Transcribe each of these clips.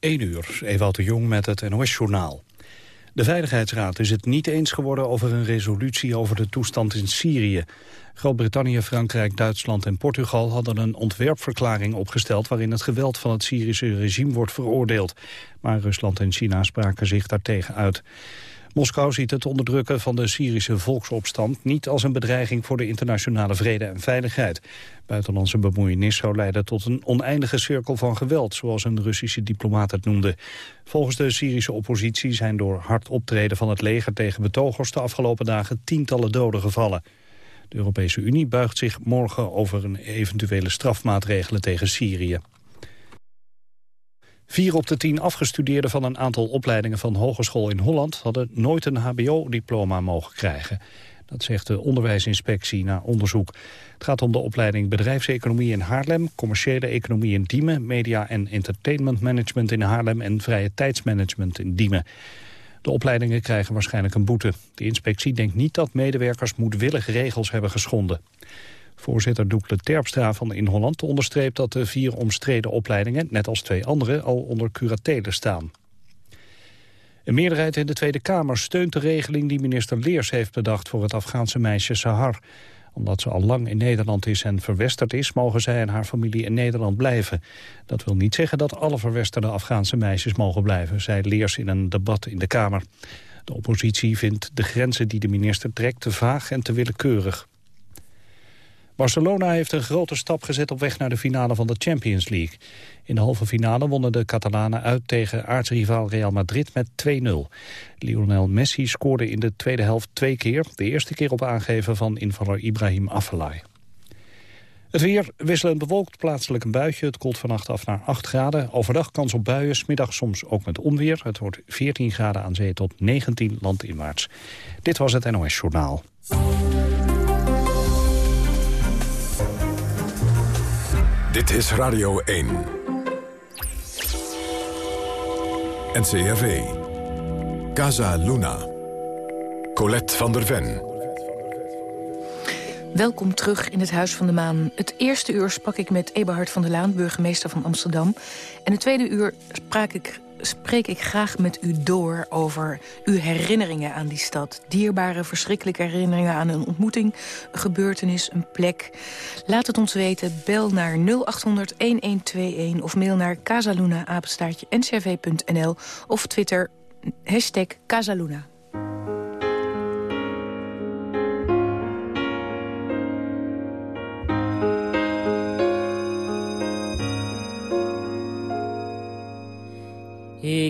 1 uur, Ewout de Jong met het NOS-journaal. De Veiligheidsraad is het niet eens geworden over een resolutie over de toestand in Syrië. Groot-Brittannië, Frankrijk, Duitsland en Portugal hadden een ontwerpverklaring opgesteld waarin het geweld van het Syrische regime wordt veroordeeld. Maar Rusland en China spraken zich daartegen uit. Moskou ziet het onderdrukken van de Syrische volksopstand niet als een bedreiging voor de internationale vrede en veiligheid. Buitenlandse bemoeienis zou leiden tot een oneindige cirkel van geweld, zoals een Russische diplomaat het noemde. Volgens de Syrische oppositie zijn door hard optreden van het leger tegen betogers de afgelopen dagen tientallen doden gevallen. De Europese Unie buigt zich morgen over een eventuele strafmaatregelen tegen Syrië. Vier op de tien afgestudeerden van een aantal opleidingen van hogeschool in Holland hadden nooit een hbo-diploma mogen krijgen. Dat zegt de onderwijsinspectie na onderzoek. Het gaat om de opleiding bedrijfseconomie in Haarlem, commerciële economie in Diemen, media en entertainment management in Haarlem en vrije tijdsmanagement in Diemen. De opleidingen krijgen waarschijnlijk een boete. De inspectie denkt niet dat medewerkers moedwillig regels hebben geschonden. Voorzitter Doekle Terpstra van In Holland onderstreept dat de vier omstreden opleidingen, net als twee andere, al onder curatele staan. Een meerderheid in de Tweede Kamer steunt de regeling die minister Leers heeft bedacht voor het Afghaanse meisje Sahar. Omdat ze al lang in Nederland is en verwesterd is, mogen zij en haar familie in Nederland blijven. Dat wil niet zeggen dat alle verwesterde Afghaanse meisjes mogen blijven, zei Leers in een debat in de Kamer. De oppositie vindt de grenzen die de minister trekt te vaag en te willekeurig. Barcelona heeft een grote stap gezet op weg naar de finale van de Champions League. In de halve finale wonnen de Catalanen uit tegen aartsrivaal Real Madrid met 2-0. Lionel Messi scoorde in de tweede helft twee keer. De eerste keer op aangeven van invaller Ibrahim Afellay. Het weer wisselend bewolkt, plaatselijk een buitje. Het koelt vannacht af naar 8 graden. Overdag kans op buien, smiddag soms ook met onweer. Het wordt 14 graden aan zee tot 19 landinwaarts. Dit was het NOS Journaal. Dit is Radio 1. NCRV. Casa Luna. Colette van der Ven. Welkom terug in het Huis van de Maan. Het eerste uur sprak ik met Eberhard van der Laan, burgemeester van Amsterdam. En het tweede uur sprak ik spreek ik graag met u door over uw herinneringen aan die stad. Dierbare, verschrikkelijke herinneringen aan een ontmoeting, een gebeurtenis, een plek. Laat het ons weten. Bel naar 0800-1121 of mail naar casaluna, ncrv.nl of Twitter, hashtag Casaluna.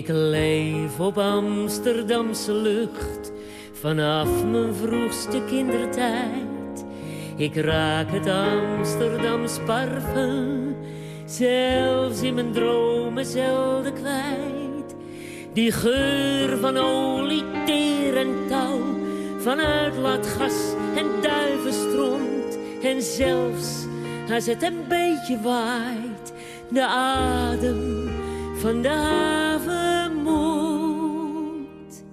Ik leef op Amsterdamse lucht vanaf mijn vroegste kindertijd. Ik raak het Amsterdams parfum, zelfs in mijn dromen zelden kwijt. Die geur van olie, teer en touw, van uitlaatgas en duivenstront. En zelfs als het een beetje waait, de adem van de havenmoed.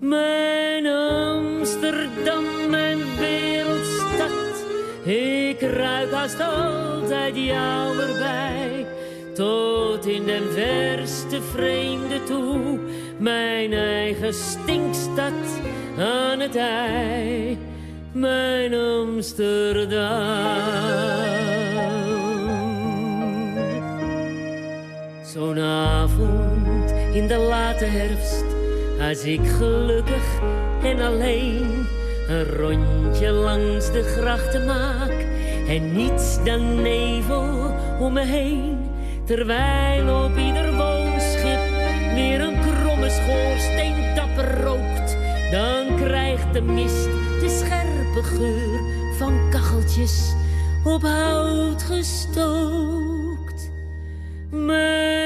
Mijn Amsterdam, mijn wereldstad, ik ruik haast altijd jou erbij. Tot in den verste vreemde toe, mijn eigen stinkstad aan het ei, mijn Amsterdam. Zo'n avond in de late herfst, als ik gelukkig en alleen een rondje langs de grachten maak en niets dan nevel om me heen. Terwijl op ieder woonschip weer een kromme schoorsteen dapper rookt, dan krijgt de mist de scherpe geur van kacheltjes op hout gestookt. Mijn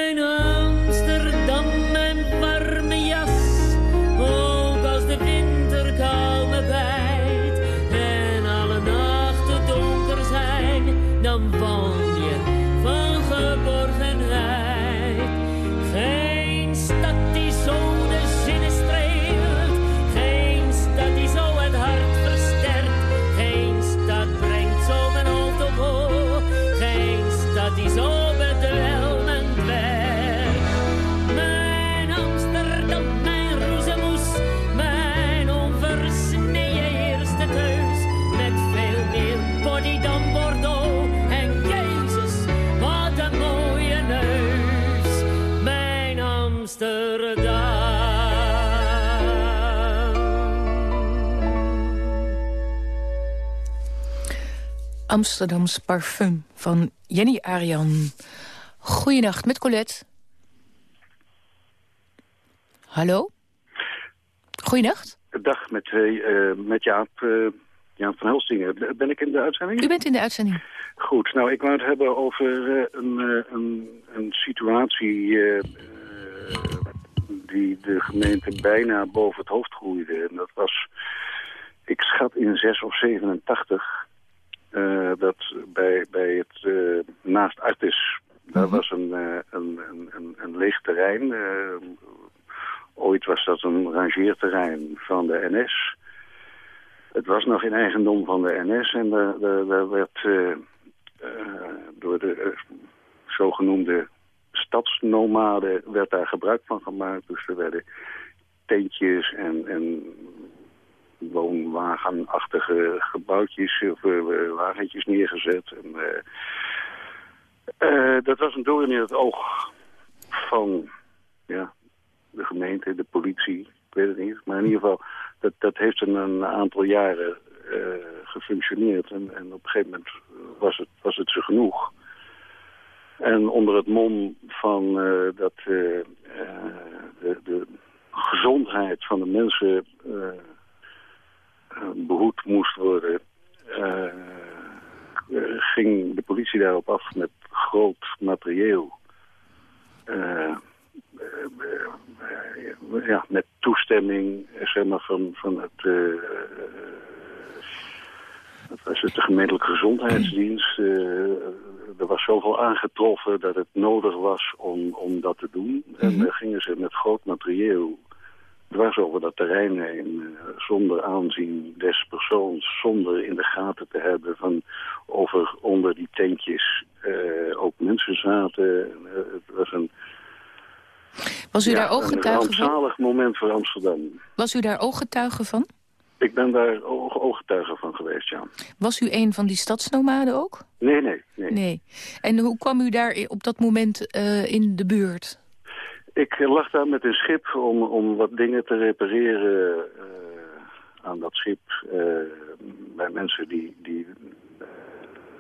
Amsterdams parfum van Jenny Arian. Goeienacht met Colette. Hallo? Goeienacht. Dag met, uh, met Jaap, uh, Jaap van Helstingen. Ben ik in de uitzending? U bent in de uitzending. Goed, nou ik wou het hebben over uh, een, een, een, situatie die de gemeente bijna boven het hoofd groeide. En dat was, ik schat in 6 of 87, dat bij, bij het naast Artis, daar mhm. was een, een, een, een, leeg terrein Ooit was dat een rangeerterrein van de NS. Het was nog in eigendom van de NS en daar werd uh, uh, door de uh, zogenoemde stadsnomaden werd daar gebruik van gemaakt. Dus er werden tentjes en, en woonwagenachtige gebouwtjes of wagentjes neergezet. En, dat was een doorn in het oog van ja, de gemeente, de politie, ik weet het niet. Maar in ieder geval, dat, dat heeft een, aantal jaren gefunctioneerd. En, en op een gegeven moment was het, was het ze genoeg. En onder het mom van dat de, de, gezondheid van de mensen behoed moest worden... ging de politie daarop af met groot materieel... Eh, ja, met toestemming zeg maar, van, van het, was het de gemeentelijke gezondheidsdienst. Uh, er was zoveel aangetroffen dat het nodig was om, om dat te doen. En mhm. dan gingen ze met groot materieel dwars over dat terrein heen, zonder aanzien des persoons, zonder in de gaten te hebben van of er onder die tentjes ook mensen zaten. het was een was u daar ooggetuige van? een rampzalig moment voor Amsterdam. Was u daar ooggetuige van? Ik ben daar ooggetuige van geweest, ja. Was u een van die stadsnomaden ook? Nee, nee. Nee. nee. En hoe kwam u daar op dat moment uh, in de buurt? Ik lag daar met een schip om, om wat dingen te repareren uh, aan dat schip. Uh, bij mensen die, die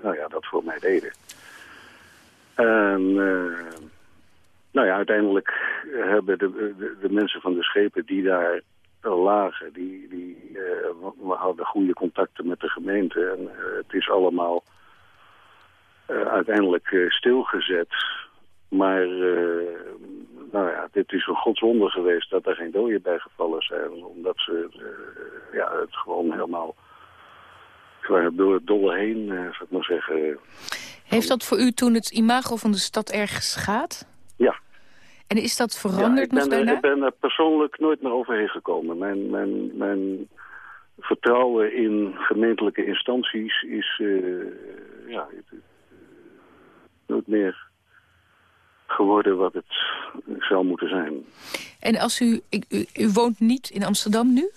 nou ja, dat voor mij deden. En nou ja, uiteindelijk hebben de, de, mensen van de schepen die daar lagen, die, die uh, hadden goede contacten met de gemeente. En het is allemaal uiteindelijk stilgezet. Maar nou ja, dit is een godswonder geweest dat er geen doden bij gevallen zijn. Omdat ze ja, het gewoon helemaal door het dolle heen, zou ik maar zeggen. Heeft dat voor u toen het imago van de stad erg gaat? Ja, en is dat veranderd ja, ik ben, er, ik ben er persoonlijk nooit meer overheen gekomen. Mijn, mijn, mijn vertrouwen in gemeentelijke instanties is uh, ja, nooit meer geworden wat het zou moeten zijn. En als u, u, u woont niet in Amsterdam nu?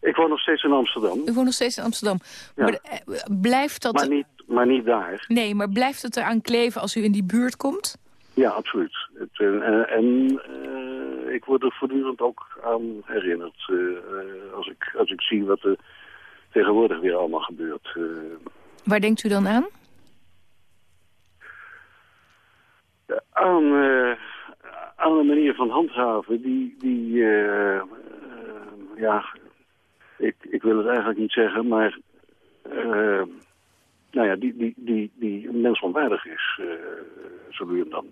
Ik woon nog steeds in Amsterdam. U woont nog steeds in Amsterdam. Maar eh, blijft dat... Maar niet, maar niet daar. Nee, maar blijft het eraan kleven als u in die buurt komt? Ja, absoluut. Het, uh, en uh, ik word er voortdurend ook aan herinnerd. Uh, als, ik, als ik zie wat er tegenwoordig weer allemaal gebeurt. Waar denkt u dan aan? Aan, aan een manier van handhaven die... die ja, ik, ik wil het eigenlijk niet zeggen, maar... nou ja, die, die, die, die mensonwaardig is, zo nu en dan.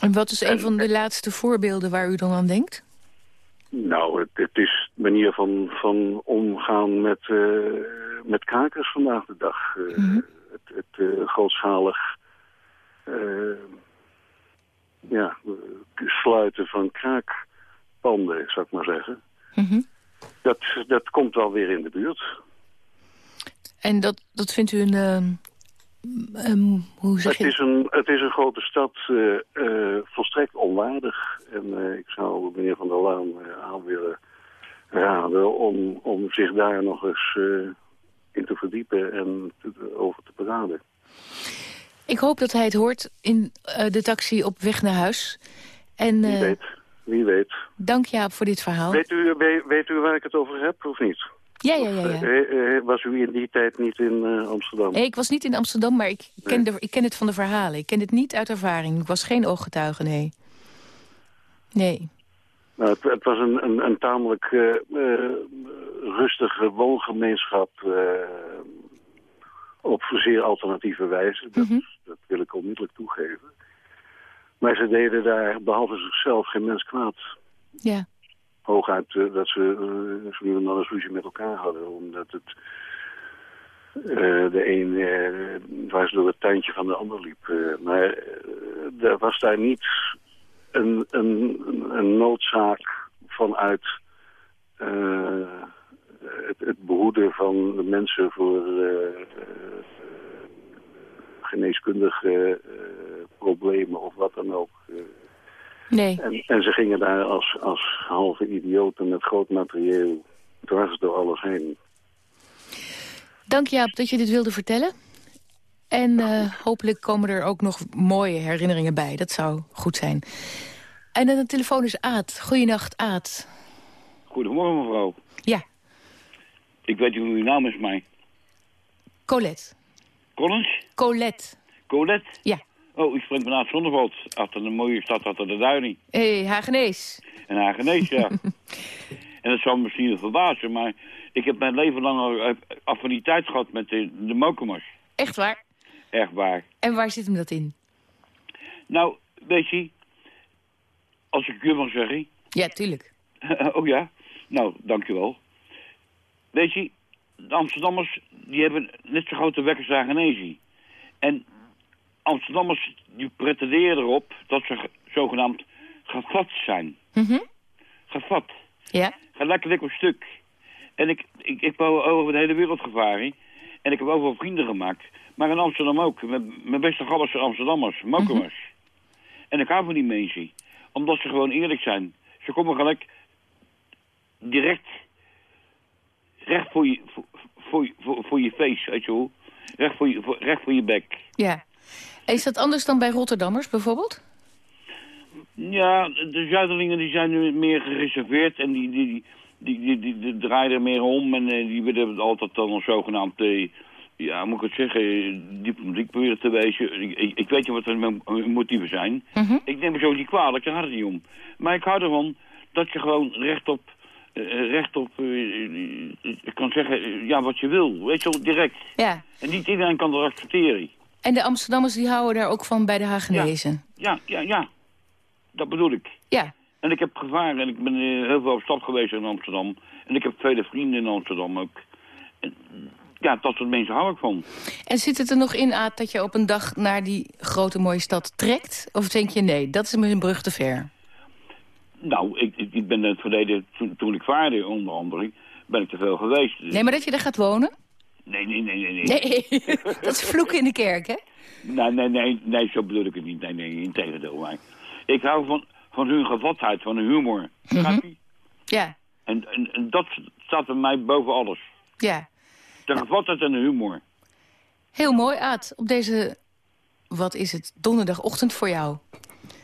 En wat is een van de laatste voorbeelden waar u dan aan denkt? Nou, het, het is manier van, van omgaan met, met kakers vandaag de dag. Mm -hmm. Het, het grootschalig ja, sluiten van kraakpanden, zou ik maar zeggen. Mm -hmm. dat, dat komt wel weer in de buurt. En dat, dat vindt u een Um, hoe zeg het, is een, het is een grote stad, uh, uh, volstrekt onwaardig. En uh, ik zou meneer Van der Laan aan willen raden om, om zich daar nog eens in te verdiepen en te, over te beraden. Ik hoop dat hij het hoort in de taxi op weg naar huis. En, Wie eh, weet. Wie weet. dank Jaap voor dit verhaal. Weet u, weet, u waar ik het over heb of niet? Ja, ja, ja. ja. Eh, eh, was u in die tijd niet in eh, Amsterdam? Nee, ik was niet in Amsterdam, maar ik ken, de, ik ken het van de verhalen. Ik ken het niet uit ervaring. Ik was geen ooggetuige, nee. Nee. Nou, het, het was een, een, een tamelijk eh, eh, rustige woongemeenschap eh, op zeer alternatieve wijze. Dat, Mhm. dat wil ik onmiddellijk toegeven. Maar ze deden daar, behalve zichzelf, geen mens kwaad. Ja. Hooguit eh, dat ze zo nu en dan een ruzie met elkaar hadden. Omdat het eh, de een eh dwars door het tuintje van de ander liep. Maar er was daar niet een, een, een noodzaak vanuit het, het behoeden van de mensen voor eh, eh, geneeskundige eh, problemen of wat dan ook. Eh, Nee. en, en ze gingen daar als, als halve idioten met groot materieel dwars door alles heen. Dank Jaap dat je dit wilde vertellen. En eh, hopelijk komen er ook nog mooie herinneringen bij. Dat zou goed zijn. En aan de telefoon is Aad. Goeienacht, Aad. Goedemorgen mevrouw. Ja, Ik weet niet hoe uw naam is, maar... Colette. Collins? Colette. Colette? Ja. Oh, ik spreek me naar Zonneveld. Achter een mooie stad, achter de Duining. Hé, hey, Hagenees. En Hagenees, ja. en dat zal me misschien verbazen, maar... Ik heb mijn leven lang al eh, affiniteit gehad met de, de mokumers. Echt waar? Echt waar. En waar zit hem dat in? Nou, weet je... Als ik je mag zeggen... Ja, tuurlijk. oh ja? Nou, dankjewel. Weet je, de Amsterdammers die hebben net zo grote wekkers Hagenezen. En Amsterdammers die pretenderen erop dat ze ge- zogenaamd gevat zijn. Mhm. Gevat. Ja? Ga lekker dik op stuk. En ik, ik, ik wou over de hele wereld gevaren. En ik heb overal vrienden gemaakt. Maar in Amsterdam ook. Mijn, mijn beste gabbers zijn Amsterdammers, Mokumers. En ik hou van die mensen. Omdat ze gewoon eerlijk zijn. Ze komen gelijk direct recht voor je, voor, voor, voor, voor je face, weet je wel. Recht voor je, voor, recht voor je bek. Ja. Is dat anders dan bij Rotterdammers bijvoorbeeld? Ja, de Zuiderlingen die zijn nu meer gereserveerd en die, die, die, die, die, die draaien er meer om en eh, die willen altijd dan een zogenaamd, eh, ja, moet ik het zeggen, diplomatiek proberen te wezen. Ik, ik, ik weet niet wat hun hun motieven zijn. Mhm. Ik neem me zo niet kwalijk, daar gaat het niet om. Maar ik hou ervan dat je gewoon rechtop, eh, rechtop eh, eh, kan zeggen, ja, wat je wil. Weet je wel, direct. Ja. En niet iedereen kan dat accepteren. En de Amsterdammers die houden daar ook van bij de Hagenezen? Ja, ja, ja. Dat bedoel ik. Ja. En ik heb gevaren en ik ben heel veel op stap geweest in Amsterdam. En ik heb vele vrienden in Amsterdam ook. En, ja, dat soort mensen hou ik van. En zit het er nog in, Aad, dat je op een dag naar die grote mooie stad trekt? Of denk je, nee, dat is me een brug te ver? Nou, ik, ik, ben in het verleden, toen, toen ik vaarde onder andere, ben ik te veel geweest. Nee, maar dat je daar gaat wonen? nee, nee, nee, nee. Nee, Nee, dat is vloeken in de kerk, hè? nee, nee, nee, nee, zo bedoel ik het niet. Nee, nee, in tegendeel. Maar ik hou van, van hun gevatheid, van hun humor. Je? Ja, En, en, en dat staat bij mij boven alles. ja. De gevatheid en de humor. Heel mooi, Aad. Op deze, wat is het, donderdagochtend voor jou.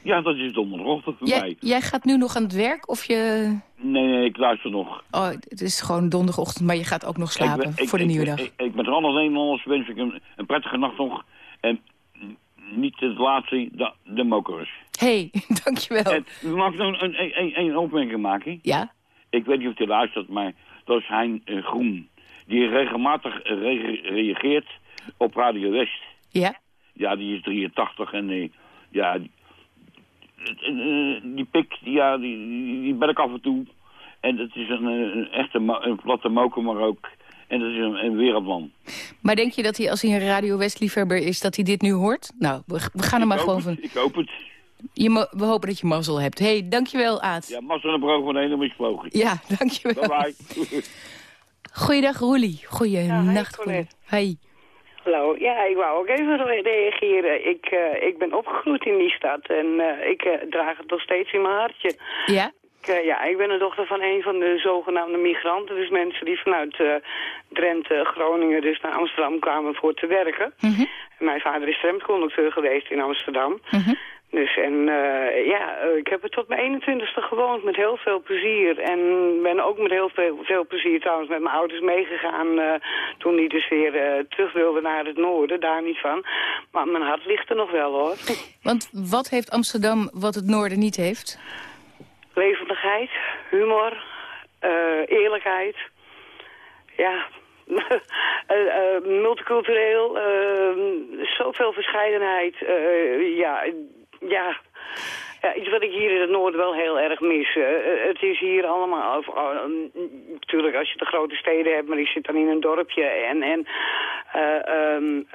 Ja, dat is donderdagochtend voor Jij, mij. jij gaat nu nog aan het werk of je... Nee, nee, ik luister nog. Oh, het is gewoon donderdagochtend, maar je gaat ook nog slapen Ik ben- ik- voor de ik- nieuwe ik- dag. Ik, ik met alles Nederlanders wens ik een, een prettige nacht nog. En niet het laatste, de, de mokers. Hé, hey, dankjewel. En mag ik nog een, een, een, een opmerking maken? Ja? Ik weet niet of je luistert, maar dat is Hein eh, Groen. Die regelmatig eh, re- reageert op Radio West. Ja? Ja, die is 83 en eh, ja, die, eh, die pik, die, ja, die, die, die ben ik af en toe. En het is een, een echte een platte moker, maar ook. En dat is een, een wereldman. Maar denk je dat hij, als hij een Radio West-liefhebber is, dat hij dit nu hoort? Nou, we, we gaan er maar gewoon van... Ik hoop het. Je, we hopen dat je mazzel hebt. Hé, hey, dankjewel, Aad. Ja, Massa en Brood van helemaal misvlogen. Ja, dankjewel. Bye bye. Goeiedag, Roelie. Goeienacht. Ja. Hi. Hallo, ja, ik wou ook even re- reageren. Ik, eh, ik ben opgegroeid in die stad en eh, ik eh, draag het nog steeds in mijn hartje. Ja? Ik, ja, ik ben de dochter van een van de zogenaamde migranten. Dus mensen die vanuit Drenthe, Groningen dus naar Amsterdam kwamen voor te werken. En mijn vader is tramconducteur geweest in Amsterdam. Mhm. Dus en uh, ja, ik heb er tot mijn 21ste gewoond met heel veel plezier. En ben ook met heel veel, veel plezier trouwens met mijn ouders meegegaan uh, toen die dus weer uh, terug wilden naar het noorden, daar niet van. Maar mijn hart ligt er nog wel hoor. Want wat heeft Amsterdam wat het noorden niet heeft? Levendigheid, humor, eerlijkheid. Ja, multicultureel, zoveel verscheidenheid. ja, ja, ja, iets wat ik hier in het noorden wel heel erg mis. Uh, het is hier allemaal... Uh, natuurlijk, als je de grote steden hebt, maar die zit dan in een dorpje. En, en um,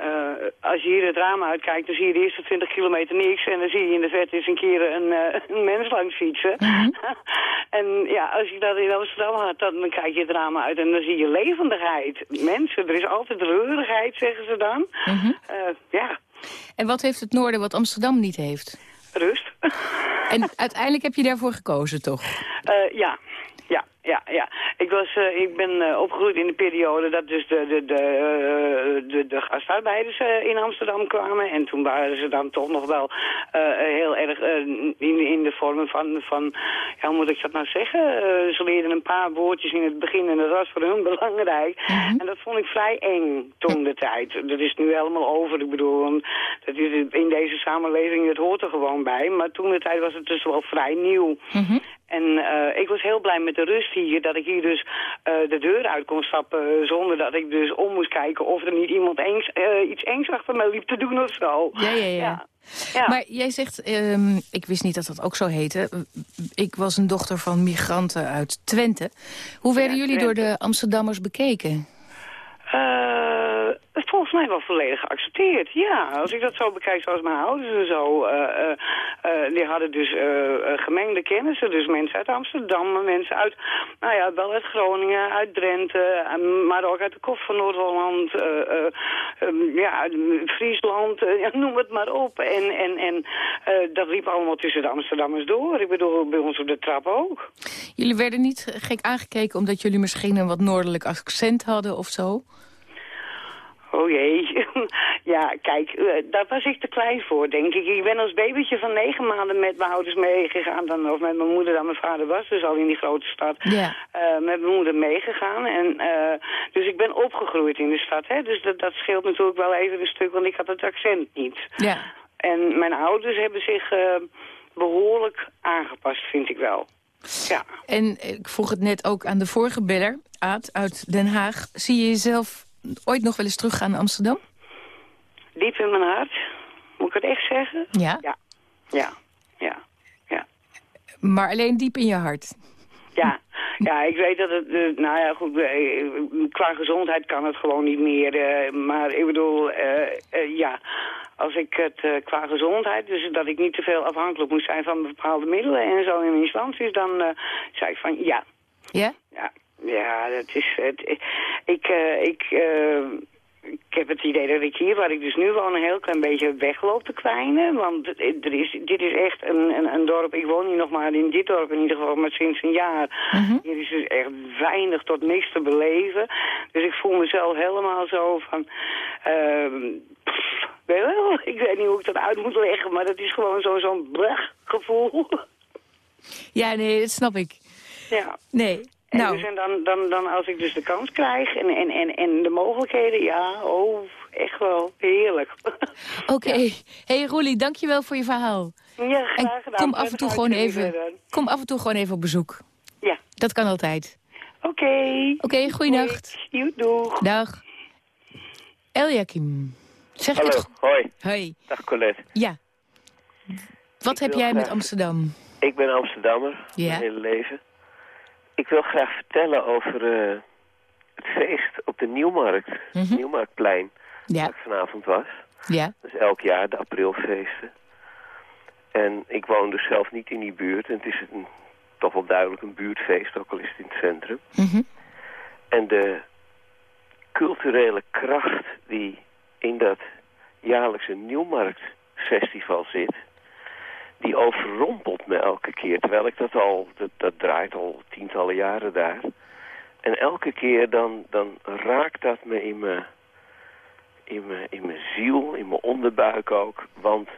als je hier het raam uitkijkt, dan zie je de eerste 20 kilometer niks. En dan zie je in de verte eens een keer een, een mens langs fietsen. Mhm. en ja, als je dat in Amsterdam had, dan, dan kijk je het raam uit en dan zie je levendigheid. Mensen, er is altijd reurigheid, zeggen ze dan. Mhm. ja. En wat heeft het noorden wat Amsterdam niet heeft? Rust. En uiteindelijk heb je daarvoor gekozen, toch? Uh, ja, ja, ja, ja. Ik, was, uh, ik ben uh, opgegroeid in de periode dat dus de, de, de, uh, de, de gastarbeiders in Amsterdam kwamen. En toen waren ze dan toch nog wel heel erg in, in de vorm van, van, ja, hoe moet ik dat nou zeggen? ze leerden een paar woordjes in het begin en dat was voor hun belangrijk. Mhm. En dat vond ik vrij eng toen de tijd. Dat is nu helemaal over. Ik bedoel, dat is in deze samenleving, het hoort er gewoon bij. Maar toen de tijd was het dus wel vrij nieuw. Mm en uh, ik was heel blij met de rust hier, dat ik hier dus uh, de deur uit kon stappen... zonder dat ik dus om moest kijken of er niet iemand eens, uh, iets engs achter mij liep te doen of zo. Ja, ja, ja. ja. Maar jij zegt, um, ik wist niet dat dat ook zo heette... ik was een dochter van migranten uit Twente. Hoe werden jullie door de Amsterdammers bekeken? Uh, volgens mij wel volledig geaccepteerd. Ja, als ik dat zo bekijk zoals mijn ouders en zo. Uh, uh, die hadden dus gemengde kennissen. Dus mensen uit Amsterdam, mensen uit, nou ja, wel uit Groningen, uit Drenthe. maar ook uit de Kof van Noord-Holland. Um, ja, Friesland, noem het maar op. En, en, en dat liep allemaal tussen de Amsterdammers door. Ik bedoel, bij ons op de trap ook. Jullie werden niet gek aangekeken omdat jullie misschien een wat noordelijk accent hadden of zo? Oh jee. ja, kijk, uh, daar was ik te klein voor, denk ik. Ik ben als babytje van negen maanden met mijn ouders meegegaan. Dan, of met mijn moeder dan. Mijn vader was dus al in die grote stad. Ja. Uh, met mijn moeder meegegaan. En, uh, dus ik ben opgegroeid in de stad. Hè? Dus dat, dat scheelt natuurlijk wel even een stuk, want ik had het accent niet. Ja. En mijn ouders hebben zich behoorlijk aangepast, vind ik wel. Ja. En ik vroeg het net ook aan de vorige beller, Aad, uit Den Haag. Zie je jezelf ooit nog wel eens teruggaan naar Amsterdam? Diep in mijn hart. Moet ik het echt zeggen? Ja? Ja. Ja. Ja. ja. Maar alleen diep in je hart? Ja. Ja, ik weet dat het, uh, nou ja, goed, uh, qua gezondheid kan het gewoon niet meer. Uh, maar ik bedoel, ja, als ik het qua gezondheid, dus dat ik niet te veel afhankelijk moet zijn van bepaalde middelen en zo in instanties, dan zei ik van ja. Ja? Ja, ja, dat is... Het, ik, uh, ik, uh, ik heb het idee dat ik hier, waar ik dus nu woon, een heel klein beetje wegloop te kwijnen. Want er is, dit is echt een, een, een, dorp, ik woon hier nog maar in dit dorp in ieder geval maar sinds een jaar. Mm Hier is dus echt weinig tot niks te beleven. Dus ik voel mezelf helemaal zo van... Uh, pff, ik weet niet hoe ik dat uit moet leggen, maar dat is gewoon zo'n zo gevoel. Ja, nee, dat snap ik. Ja. Nee, en, nou. dus, en dan, dan, dan als ik dus de kans krijg en, en, en, en de mogelijkheden, ja, oh, echt wel heerlijk. Oké. Okay. Ja. hey, Roelie, dankjewel voor je verhaal. Ja, graag gedaan. Kom af, en toe gewoon even, kom af en toe gewoon even op bezoek. Ja. Dat kan altijd. Oké. Okay. Oké, okay, goeienacht. Doeg. Dag. Eljakim. Zeg Hallo, het... hoi. Hoi. Dag Colette. Ja. Wat heb jij met Amsterdam? Ik ben Amsterdammer, ja. mijn hele leven. Ik wil graag vertellen over uh, het feest op de Nieuwmarkt. Mm -hmm. Nieuwmarktplein, ja. waar ik vanavond was. Ja. Dat is elk jaar de aprilfeesten. En ik woon dus zelf niet in die buurt. En het is een, toch wel duidelijk een buurtfeest, ook al is het in het centrum. Mm -hmm. En de culturele kracht die in dat jaarlijkse Nieuwmarktfestival zit die overrompelt me elke keer. Terwijl ik dat al, dat, draait al tientallen jaren daar. En elke keer dan, dan raakt dat me in mijn, in, mijn, in mijn ziel, in mijn onderbuik ook. Want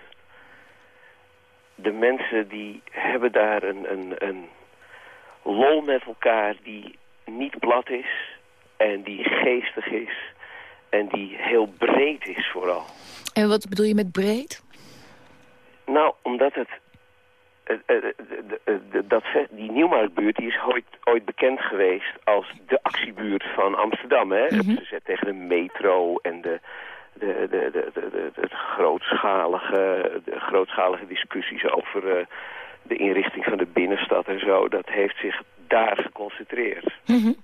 de mensen die hebben daar een, een, een lol met elkaar die niet plat is en die geestig is en die heel breed is vooral. En wat bedoel je met breed? Nou, omdat het... dat, die Nieuwmarktbuurt die is ooit, ooit bekend geweest als de actiebuurt van Amsterdam. Hè? Mm Ze zet tegen de metro en de, de, de, de, de, de, grootschalige, de grootschalige discussies over uh, de inrichting van de binnenstad en zo. Dat heeft zich daar geconcentreerd. Mm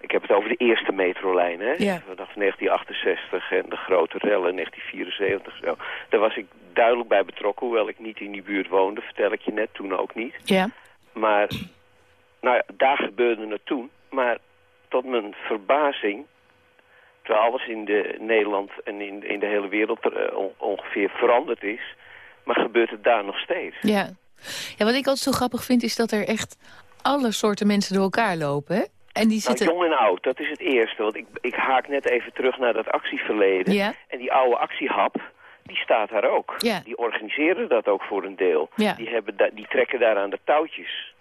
ik heb het over de eerste metrolijn, hè? Ja. Vanaf 1968 en de grote rellen in 1974. Zo. Daar was ik duidelijk bij betrokken, hoewel ik niet in die buurt woonde, vertel ik je net, toen ook niet. Ja. Maar, nou ja, daar gebeurde het toen. Maar tot mijn verbazing, terwijl alles in de Nederland en in, in de hele wereld er, uh, ongeveer veranderd is, maar gebeurt het daar nog steeds. Ja. ja, wat ik altijd zo grappig vind is dat er echt alle soorten mensen door elkaar lopen, hè? En die zitten... Nou, jong en oud, dat is het eerste. Want ik, ik haak net even terug naar dat actieverleden. Ja. En die oude actiehap, die staat daar ook. Ja. Die organiseren dat ook voor een deel. Ja. Die, hebben die trekken daar aan de touwtjes.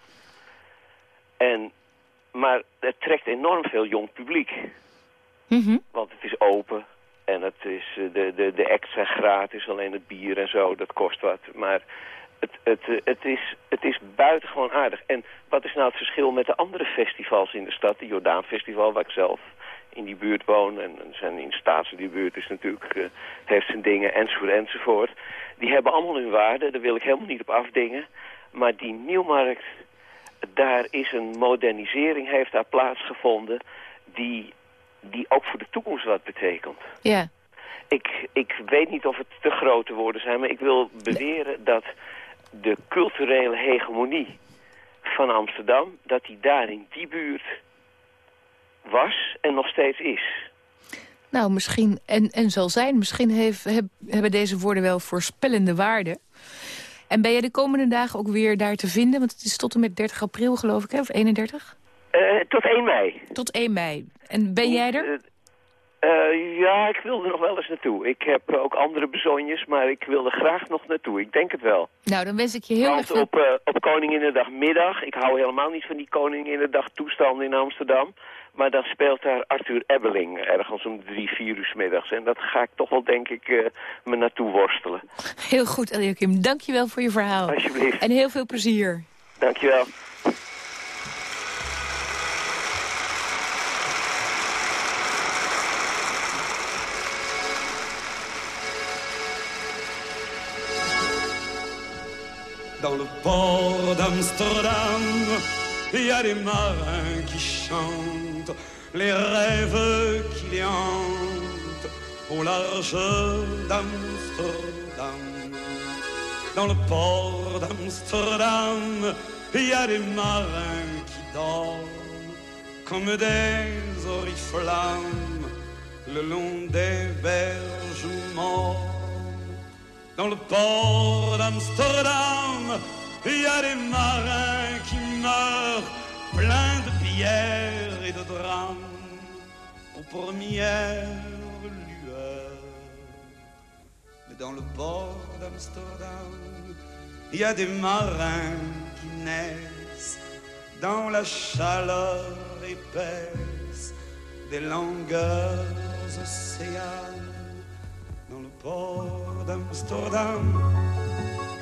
En, maar het trekt enorm veel jong publiek. Mm Want het is open. En het is, eh, de, de, de extra gratis, alleen het bier en zo, dat kost wat. Maar het, het, eh, het, is, het is buitengewoon aardig. En wat is nou het verschil met de andere festivals in de stad? De Jordaan Festival, waar ik zelf in die buurt woon. En, zijn in Staatse die buurt is natuurlijk, uh, heeft zijn dingen, enzovoort, enzovoort. Die hebben allemaal hun waarde, daar wil ik helemaal niet op afdingen. Maar die Nieuwmarkt, daar is een modernisering, heeft daar plaatsgevonden... die, die ook voor de toekomst wat betekent. Ja. Ik, ik weet niet of het te grote woorden zijn, maar ik wil beweren dat de culturele hegemonie van Amsterdam... dat die daar in die buurt was en nog steeds is. Nou, misschien, en, en zal zijn, misschien heeft, heb, hebben deze woorden wel voorspellende waarde. En ben je de komende dagen ook weer daar te vinden? Want het is tot en met 30 april, geloof ik, hè? of 31? Uh, tot 1 mei. Tot 1 mei. En ben jij er? Uh, uh, ja, ik wil er nog wel eens naartoe. Ik heb ook andere bezonjes, maar ik wil er graag nog naartoe. Ik denk het wel. Nou, dan wens ik je heel Want erg... op, uh, op Koninginnedagmiddag, ik hou helemaal niet van die Koninginnedag toestanden in Amsterdam... maar dan speelt daar Arthur Ebbeling ergens om drie, vier uur s middags. En dat ga ik toch wel, denk ik, uh, me naartoe worstelen. Heel goed, Eliakim. Dank je wel voor je verhaal. Alsjeblieft. En heel veel plezier. Dank je wel. Dans le port d'Amsterdam, il y a des marins qui chantent les rêves qui les hantent au large d'Amsterdam. Dans le port d'Amsterdam, il y a des marins qui dorment comme des oriflammes le long des berges morts. Dans le port d'Amsterdam, il y a des marins qui meurent pleins de et de drames aux premières lueurs. Mais dans le port d'Amsterdam, il y a des marins qui naissent dans la chaleur épaisse des longueurs océanes dans le port d'Amsterdam.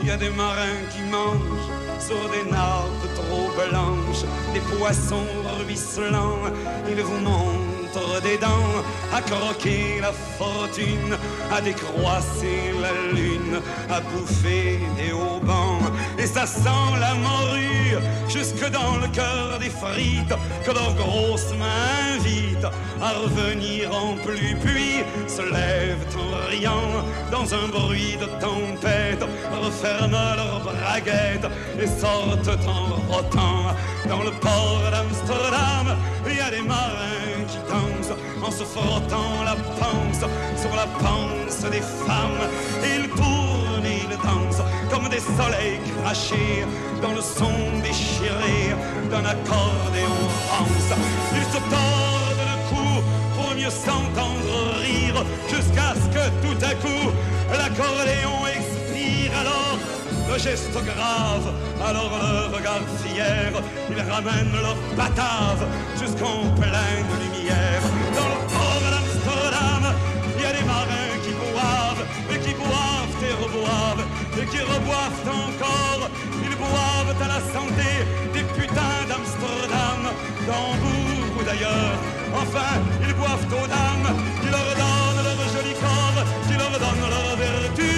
Y a des marins qui mangent sur des nappes trop blanches, des poissons ruisselants. Ils vous montrent des dents à croquer la fortune, à décroisser la lune, à bouffer des haubans. Et ça sent la morue jusque dans le cœur des frites que leurs grosses mains invitent à revenir en pluie. Puis se lèvent en riant dans un bruit de tempête, referment leurs braguettes et sortent en rotant. Dans le port d'Amsterdam, il y a des marins qui dansent en se frottant la panse sur la panse des femmes. Ils tournent, ils comme des soleils crachés dans le son déchiré d'un accordéon rance. Ils se tordent le cou pour mieux s'entendre rire jusqu'à ce que tout à coup l'accordéon expire alors le geste grave, alors le regard fier, ils ramènent leur batave jusqu'en pleine lumière. Dans le qui reboivent encore. Ils boivent à la santé des putains d'Amsterdam, d'Hambourg ou d'ailleurs. Enfin, ils boivent aux dames qui leur donnent leur joli corps, qui leur donnent leur vertu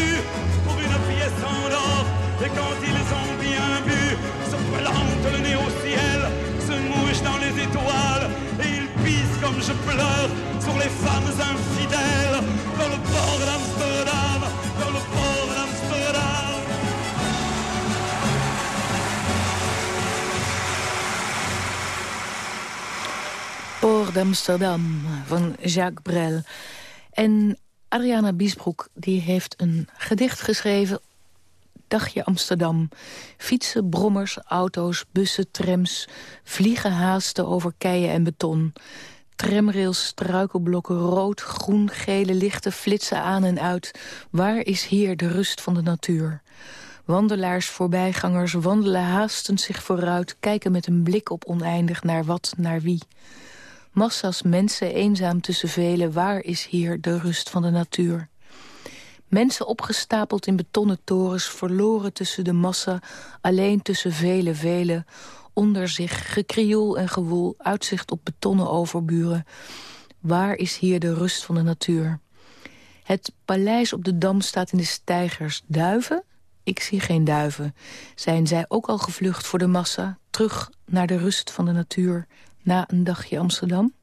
pour une pièce en or. Et quand ils ont bien bu, se plantent le nez au ciel, se mouchent dans les étoiles, et ils pissent comme je pleure sur les femmes infidèles, dans le port d'Amsterdam, d'Amsterdam van Jacques Brel. En Adriana Biesbroek die heeft een gedicht geschreven... Dagje Amsterdam. Fietsen, brommers, auto's, bussen, trams... vliegen haasten over keien en beton. Tramrails, struikelblokken, rood, groen, gele lichten flitsen aan en uit. Waar is hier de rust van de natuur? Wandelaars, voorbijgangers wandelen haastend zich vooruit... kijken met een blik op oneindig naar wat, naar wie... Massa's mensen eenzaam tussen velen, waar is hier de rust van de natuur? Mensen opgestapeld in betonnen torens, verloren tussen de massa, alleen tussen vele velen, onder zich gekrioel en gewoel, uitzicht op betonnen overburen. Waar is hier de rust van de natuur? Het paleis op de Dam staat in de stijgers. Duiven? Ik zie geen duiven. Zijn zij ook al gevlucht voor de massa, terug naar de rust van de natuur, na een dagje Amsterdam?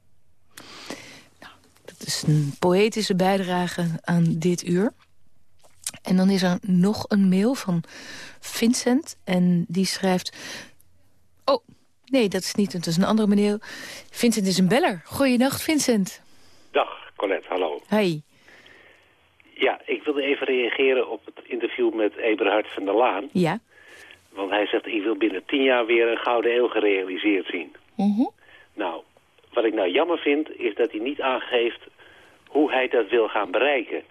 Nou, dat is een poëtische bijdrage aan dit uur. En dan is er nog een mail van Vincent. En die schrijft... Oh, nee, dat is niet. Het is een andere meneer. Vincent is een beller. Goeienacht, Vincent. Dag, Colette, hallo. Hi. Ja, ik wilde even reageren op het interview met Eberhard van der Laan. Ja. Want hij zegt, ik wil binnen tien jaar weer een gouden eeuw gerealiseerd zien. Mhm. Nou, wat ik nou jammer vind, is dat hij niet aangeeft hoe hij dat wil gaan bereiken.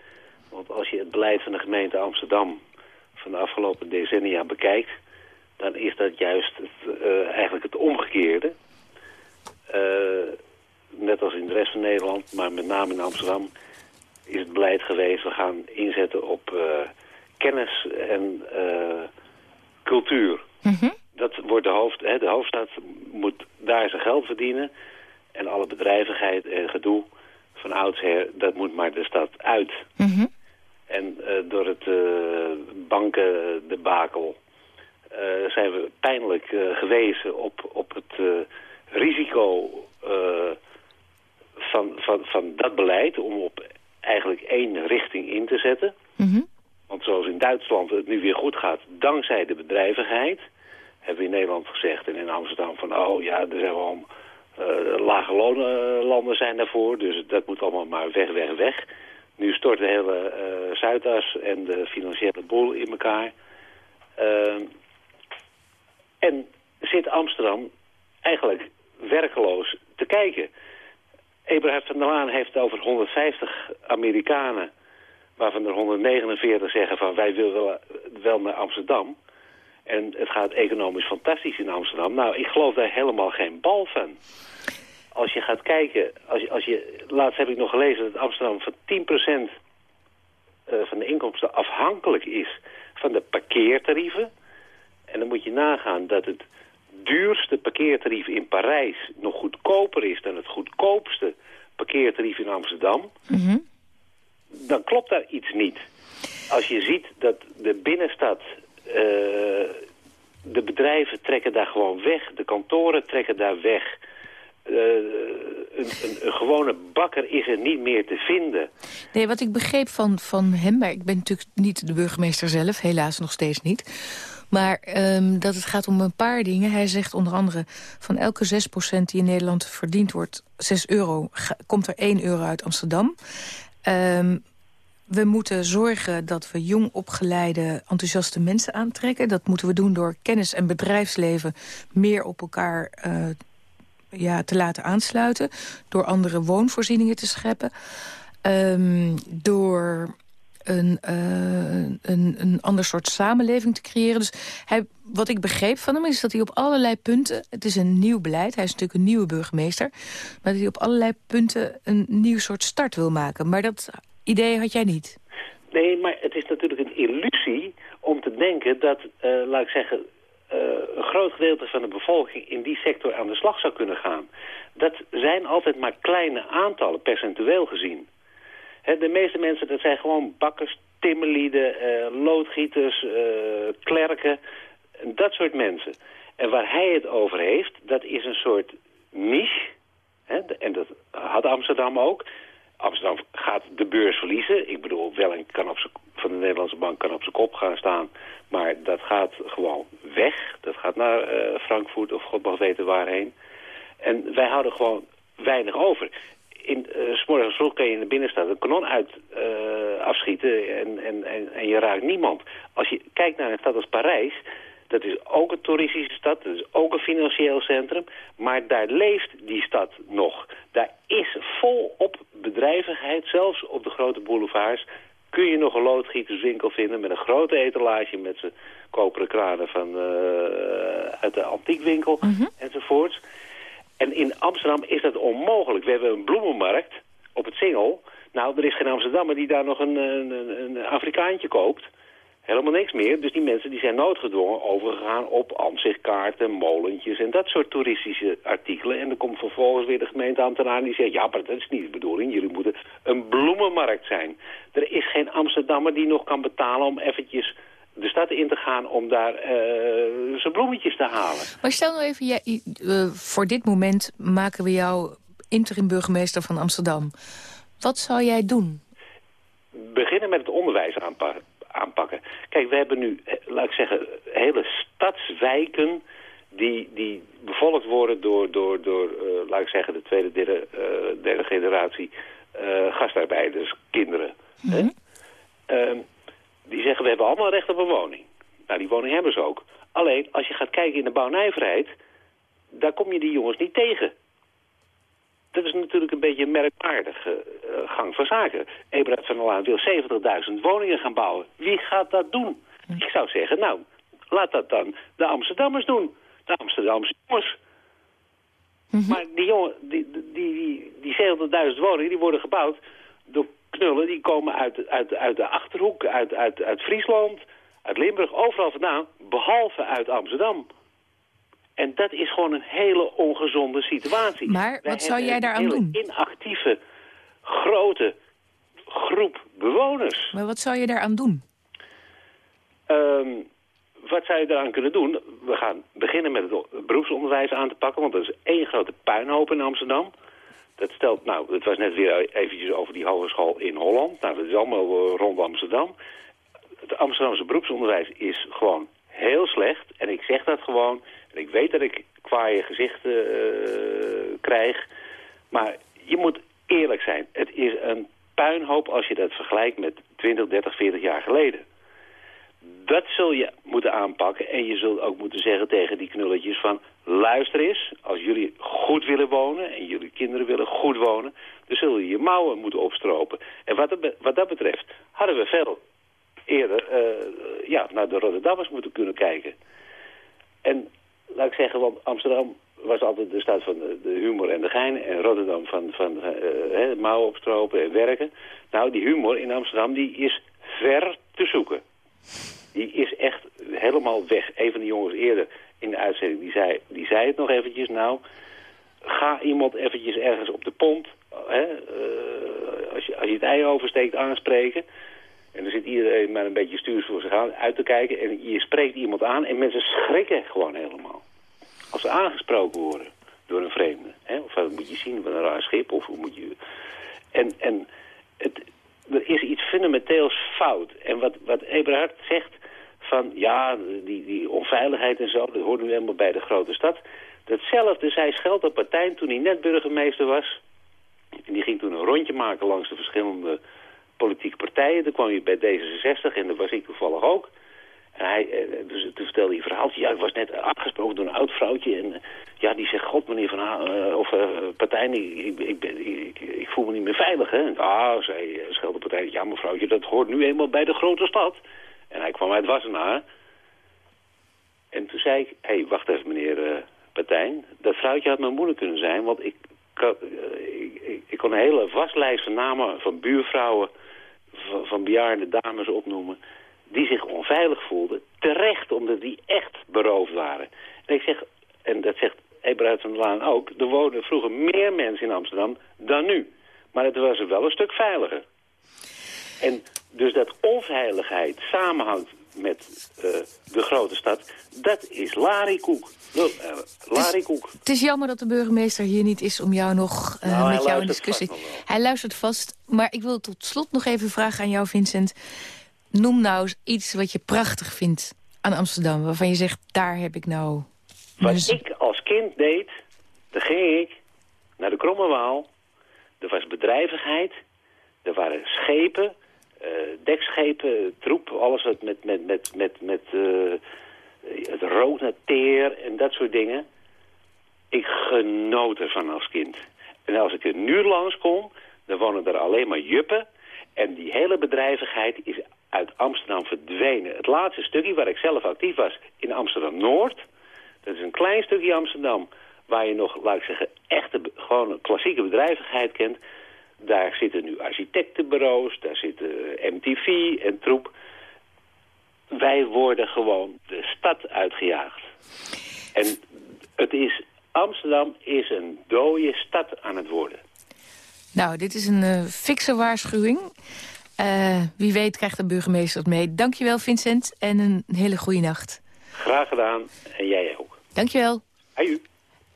Want als je het beleid van de gemeente Amsterdam van de afgelopen decennia bekijkt... dan is dat juist eh, eigenlijk het omgekeerde. Eh, net als in de rest van Nederland, maar met name in Amsterdam... is het beleid geweest, we gaan inzetten op eh, kennis en cultuur. Mhm. Dat wordt de, hoofd, hè, de hoofdstad moet daar zijn geld verdienen... en alle bedrijvigheid en gedoe van oudsher, dat moet maar de stad uit. Mhm. En uh, door het uh, bankendebakel uh, zijn we pijnlijk gewezen op, op het risico van, van, van dat beleid... om op eigenlijk één richting in te zetten. Mhm. Want zoals in Duitsland het nu weer goed gaat, dankzij de bedrijvigheid... hebben we in Nederland gezegd en in Amsterdam van... oh ja, er zijn wel lage lonenlanden zijn daarvoor, dus dat moet allemaal maar weg, weg, weg... Nu stort de hele uh, Zuidas en de financiële boel in elkaar. Uh, en zit Amsterdam eigenlijk werkeloos te kijken. Eberhard van der Laan heeft over 150 Amerikanen... waarvan er 149 zeggen van wij willen wel naar Amsterdam. En het gaat economisch fantastisch in Amsterdam. Nou, ik geloof daar helemaal geen bal van als je gaat kijken, als je, als je, laatst heb ik nog gelezen dat Amsterdam van 10% uh, van de inkomsten afhankelijk is van de parkeertarieven. En dan moet je nagaan dat het duurste parkeertarief in Parijs nog goedkoper is dan het goedkoopste parkeertarief in Amsterdam. Mhm. Dan klopt daar iets niet. Als je ziet dat de binnenstad, de bedrijven trekken daar gewoon weg, de kantoren trekken daar weg... Uh, een, een, gewone bakker is er niet meer te vinden. Nee, wat ik begreep van, van hem, maar ik ben natuurlijk niet de burgemeester zelf, helaas nog steeds niet. Maar um, dat het gaat om een paar dingen. Hij zegt onder andere van elke 6% die in Nederland verdiend wordt, 6 euro, komt er 1 euro uit Amsterdam. Um, we moeten zorgen dat we jong opgeleide, enthousiaste mensen aantrekken. Dat moeten we doen door kennis en bedrijfsleven meer op elkaar uh, ja, te laten aansluiten. Door andere woonvoorzieningen te scheppen. Um, door een, uh, een, een ander soort samenleving te creëren. Dus wat ik begreep van hem is dat hij op allerlei punten... het is een nieuw beleid, hij is natuurlijk een nieuwe burgemeester... maar dat hij op allerlei punten een nieuw soort start wil maken. Maar dat idee had jij niet. Nee, maar het is natuurlijk een illusie om te denken dat, uh, laat ik zeggen... Uh, een groot gedeelte van de bevolking in die sector aan de slag zou kunnen gaan. Dat zijn altijd maar kleine aantallen, percentueel gezien. de meeste mensen, dat zijn gewoon bakkers, timmerlieden, uh, loodgieters, klerken, dat soort mensen. En waar hij het over heeft, dat is een soort niche, en dat had Amsterdam ook. Amsterdam gaat de beurs verliezen. Ik bedoel, Welling kan op van de Nederlandse bank kan op zijn kop gaan staan. Maar dat gaat gewoon weg. Dat gaat naar uh, Frankfurt of god mag weten waarheen. En wij houden gewoon weinig over. In, uh, s vroeg kan je in de binnenstad een kanon uit uh, afschieten en, en, en, en, je raakt niemand. Als je kijkt naar een stad als Parijs, dat is ook een toeristische stad, dat is ook een financieel centrum. Maar daar leeft die stad nog. Daar is volop bedrijvigheid, zelfs op de grote boulevards kun je nog een loodgieterswinkel vinden met een grote etalage met zijn koperen kranen van, uh, uit de antiekwinkel mm enzovoorts. En in Amsterdam is dat onmogelijk. We hebben een bloemenmarkt op het Singel. Nou, er is geen Amsterdammer die daar nog een, een, een Afrikaantje koopt helemaal niks meer. Dus die mensen die zijn noodgedwongen overgegaan op ansichtkaarten, molentjes en dat soort toeristische artikelen. En dan komt vervolgens weer de gemeenteambtenaar die zegt, ja, maar dat is niet de bedoeling. Jullie moeten een bloemenmarkt zijn. Er is geen Amsterdammer die nog kan betalen om eventjes de stad in te gaan om daar uh, zijn bloemetjes te halen. Maar stel nou even, jij, uh, voor dit moment maken we jou interim burgemeester van Amsterdam. Wat zou jij doen? Beginnen met het onderwijs aanpakken aanpakken. Kijk, we hebben nu, eh, laat ik zeggen, hele stadswijken die, die bevolkt worden door, door, door uh, laat ik zeggen, de tweede, derde, uh, derde generatie uh, gastarbeiders, kinderen. Mm -hmm. die zeggen, we hebben allemaal recht op een woning. Nou, die woning hebben ze ook. Alleen, als je gaat kijken in de bouwnijverheid, daar kom je die jongens niet tegen. Dat is natuurlijk een beetje een merkwaardige uh, gang van zaken. Eberhard van der Laan wil 70.000 woningen gaan bouwen. Wie gaat dat doen? Ik zou zeggen, nou, laat dat dan de Amsterdammers doen. De Amsterdamse jongens. Mhm. Maar die, jongen, die, die, die, die 70.000 woningen die worden gebouwd door knullen. Die komen uit, uit, uit de Achterhoek, uit, uit, uit Friesland, uit Limburg, overal vandaan. Behalve uit Amsterdam. En dat is gewoon een hele ongezonde situatie. Maar wat zou jij daaraan doen? Een inactieve, grote groep bewoners. Maar wat zou je daaraan doen? Um, wat zou je daaraan kunnen doen? We gaan beginnen met het beroepsonderwijs aan te pakken, want dat is één grote puinhoop in Amsterdam. Dat stelt, nou, het was net weer eventjes over die hogeschool in Holland. Nou, dat is allemaal eh, rond Amsterdam. Het Amsterdamse beroepsonderwijs is gewoon heel slecht. En ik zeg dat gewoon ik weet dat ik kwaaie gezichten uh, krijg. Maar je moet eerlijk zijn. Het is een puinhoop als je dat vergelijkt met 20, 30, 40 jaar geleden. Dat zul je moeten aanpakken. En je zult ook moeten zeggen tegen die knulletjes van... luister eens, als jullie goed willen wonen... en jullie kinderen willen goed wonen... dan zul je je mouwen moeten opstropen. En wat, dat, wat dat betreft hadden we veel eerder uh, ja, naar de Rotterdammers moeten kunnen kijken. En laat ik zeggen, want Amsterdam was altijd de stad van de, humor en de gein. En Rotterdam van, van uh, mouwen opstropen en werken. Nou, die humor in Amsterdam die is ver te zoeken. Die is echt helemaal weg. Een van de jongens eerder in de uitzending, die zei, die zei het nog eventjes. Nou, ga iemand eventjes ergens op de pont, uh, als, je, als je het ei oversteekt, aanspreken. En dan zit iedereen maar een beetje stuurs voor zich aan, uit te kijken. En je spreekt iemand aan en mensen schrikken gewoon helemaal. Als ze aangesproken worden door een vreemde. Hè? Of wat moet je zien van een raar schip? Of hoe moet je... En, en het, er is iets fundamenteels fout. En wat, wat Eberhard zegt van ja, die, die onveiligheid en zo, dat hoort nu helemaal bij de grote stad. Datzelfde zei op Partijn toen hij net burgemeester was. En die ging toen een rondje maken langs de verschillende politieke partijen. Dan kwam je bij D66 en daar was ik toevallig ook. En hij, eh, dus toen vertelde hij een verhaaltje. Ja, ik was net aangesproken door een oud vrouwtje. En eh, ja, die zegt, god meneer Van uh, of uh, Partijn, ik, ik, ik, ik, voel me niet meer veilig, hè. Ah, zei schelde Partijn, ja mevrouwtje, dat hoort nu eenmaal bij de grote stad. En hij kwam uit Wassenaar. En toen zei ik, hé, hey, wacht even meneer uh, Partijn. Dat vrouwtje had mijn moeder kunnen zijn, want ik, ik, ik, kon een hele waslijst van namen van buurvrouwen, van, van bejaarde dames opnoemen die zich onveilig voelden, terecht, omdat die echt beroofd waren. En ik zeg, en dat zegt Eberhard van Laan ook, er woonden vroeger meer mensen in Amsterdam dan nu. Maar het was wel een stuk veiliger. En dus dat onveiligheid samenhangt met uh, de grote stad, dat is larikoek. Uh, larikoek. Het is jammer dat de burgemeester hier niet is om jou nog uh, nou, met jou in discussie... Hij luistert vast, maar ik wil tot slot nog even vragen aan jou, Vincent. Noem nou eens iets wat je prachtig vindt aan Amsterdam. Waarvan je zegt, daar heb ik nou... Wat ik als kind deed, dan ging ik naar de Kromme Waal. Er was bedrijvigheid. Er waren schepen, dekschepen, troep. Alles wat met, met, met, met, met uh, het rood naar teer en dat soort dingen. Ik genoot ervan als kind. En als ik er nu langskom, dan wonen er alleen maar juppen. En die hele bedrijvigheid is uit Amsterdam verdwenen. Het laatste stukje waar ik zelf actief was in Amsterdam-Noord... dat is een klein stukje Amsterdam waar je nog, laat ik zeggen, echte, gewoon klassieke bedrijvigheid kent. Daar zitten nu architectenbureaus, daar zitten MTV en troep. Wij worden gewoon de stad uitgejaagd. En het is, Amsterdam is een dode stad aan het worden. Nou, dit is een uh, fikse waarschuwing. Uh, wie weet krijgt de burgemeester het mee. Dankjewel Vincent en een hele goede nacht. Graag gedaan en jij ook. Dankjewel. Aju.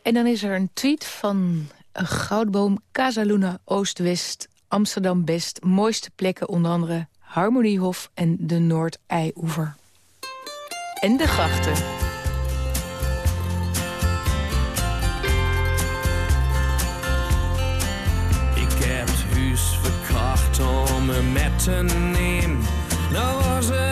En dan is er een tweet van goudboom Casaluna Oost-West Amsterdam Best. Mooiste plekken onder andere Harmoniehof en de Noord-Eioever. En de grachten. me met te nemen. Nou was ze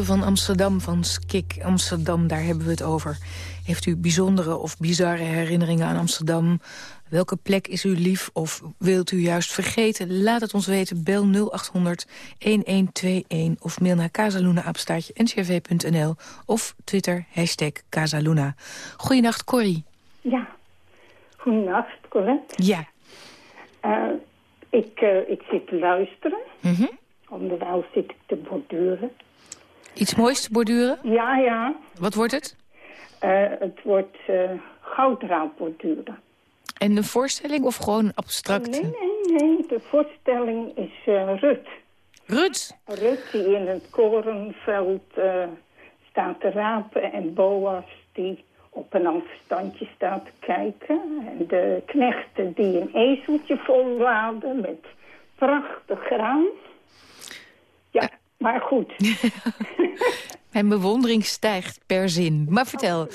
van Amsterdam, van Skik Amsterdam, daar hebben we het over. Heeft u bijzondere of bizarre herinneringen aan Amsterdam? Welke plek is u lief of wilt u juist vergeten? Laat het ons weten. Bel 0800 1121 of mail naar casaluna-ncrv.nl of Twitter hashtag Casaluna. Goedenacht, Corrie. Ja, goedenacht, Colette. Ja. Uh, ik, uh, ik zit te luisteren. Mm -hmm. Onderwijl zit ik te borduren. Iets moois te borduren? Ja, ja. Wat wordt het? Uh, het wordt gouddraad borduren. En een voorstelling of gewoon abstract? Nee, nee, nee. De voorstelling is uh, Rut. Rut? Rut die in het korenveld uh, staat te rapen en Boas die op een afstandje staat te kijken. En de knechten die een ezeltje volladen met prachtig graan. Ja, maar goed. Mijn bewondering stijgt per zin. Maar vertel,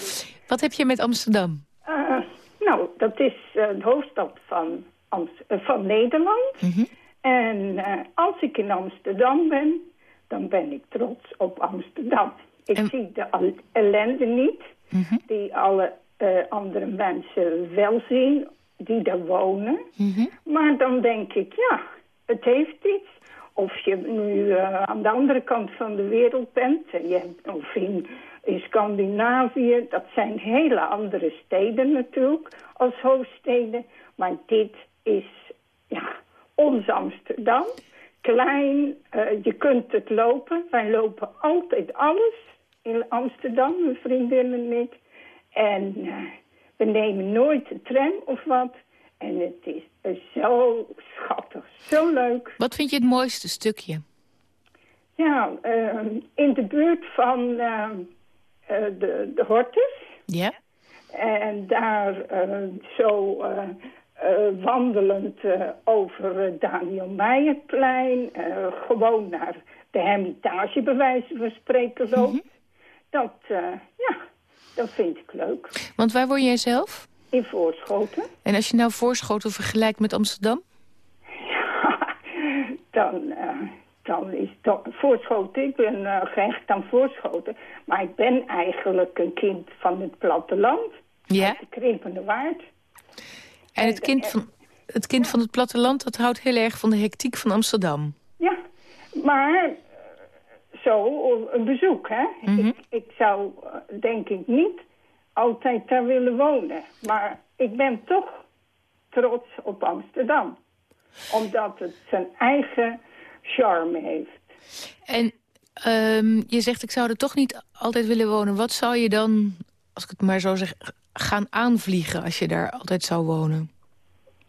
wat heb je met Amsterdam? Uh, nou, dat is uh, de hoofdstad van, Amst uh, van Nederland. Mm -hmm. En als ik in Amsterdam ben, dan ben ik trots op Amsterdam. Ik en... zie de ellende niet, mm -hmm. die alle andere mensen wel zien, die daar wonen. Mm -hmm. Maar dan denk ik, ja, het heeft iets. Of je nu aan de andere kant van de wereld bent, en je, of in in Scandinavië, dat zijn hele andere steden natuurlijk als hoofdsteden. Maar dit is ja, ons Amsterdam. Klein, uh, je kunt het lopen. Wij lopen altijd alles in Amsterdam, mijn vriendin en ik. En uh, we nemen nooit de tram of wat. En het is zo schattig, zo leuk. Wat vind je het mooiste stukje? Ja, in de buurt van... Uh, de, de Hortus. Ja. En daar uh, zo uh, wandelend over Daniel Meijerplein, gewoon naar de Hermitage bij wijze van spreken loopt. Mm -hmm. Dat, ja, dat vind ik leuk. Want waar woon jij zelf? In Voorschoten. En als je nou Voorschoten vergelijkt met Amsterdam? Ja, dan dan is dat voorschoten. Ik ben uh, gehecht aan voorschoten. Maar ik ben eigenlijk een kind van het platteland. Ja. De krimpende waard. En het kind, van, het kind ja. van het platteland, dat houdt heel erg van de hectiek van Amsterdam. Ja, maar zo een bezoek, hè. Mm -hmm. ik, ik zou, denk ik, niet altijd daar willen wonen. Maar ik ben toch trots op Amsterdam. Omdat het zijn eigen charme heeft. En um, je zegt, ik zou er toch niet altijd willen wonen. Wat zou je dan, als ik het maar zo zeg, gaan aanvliegen als je daar altijd zou wonen?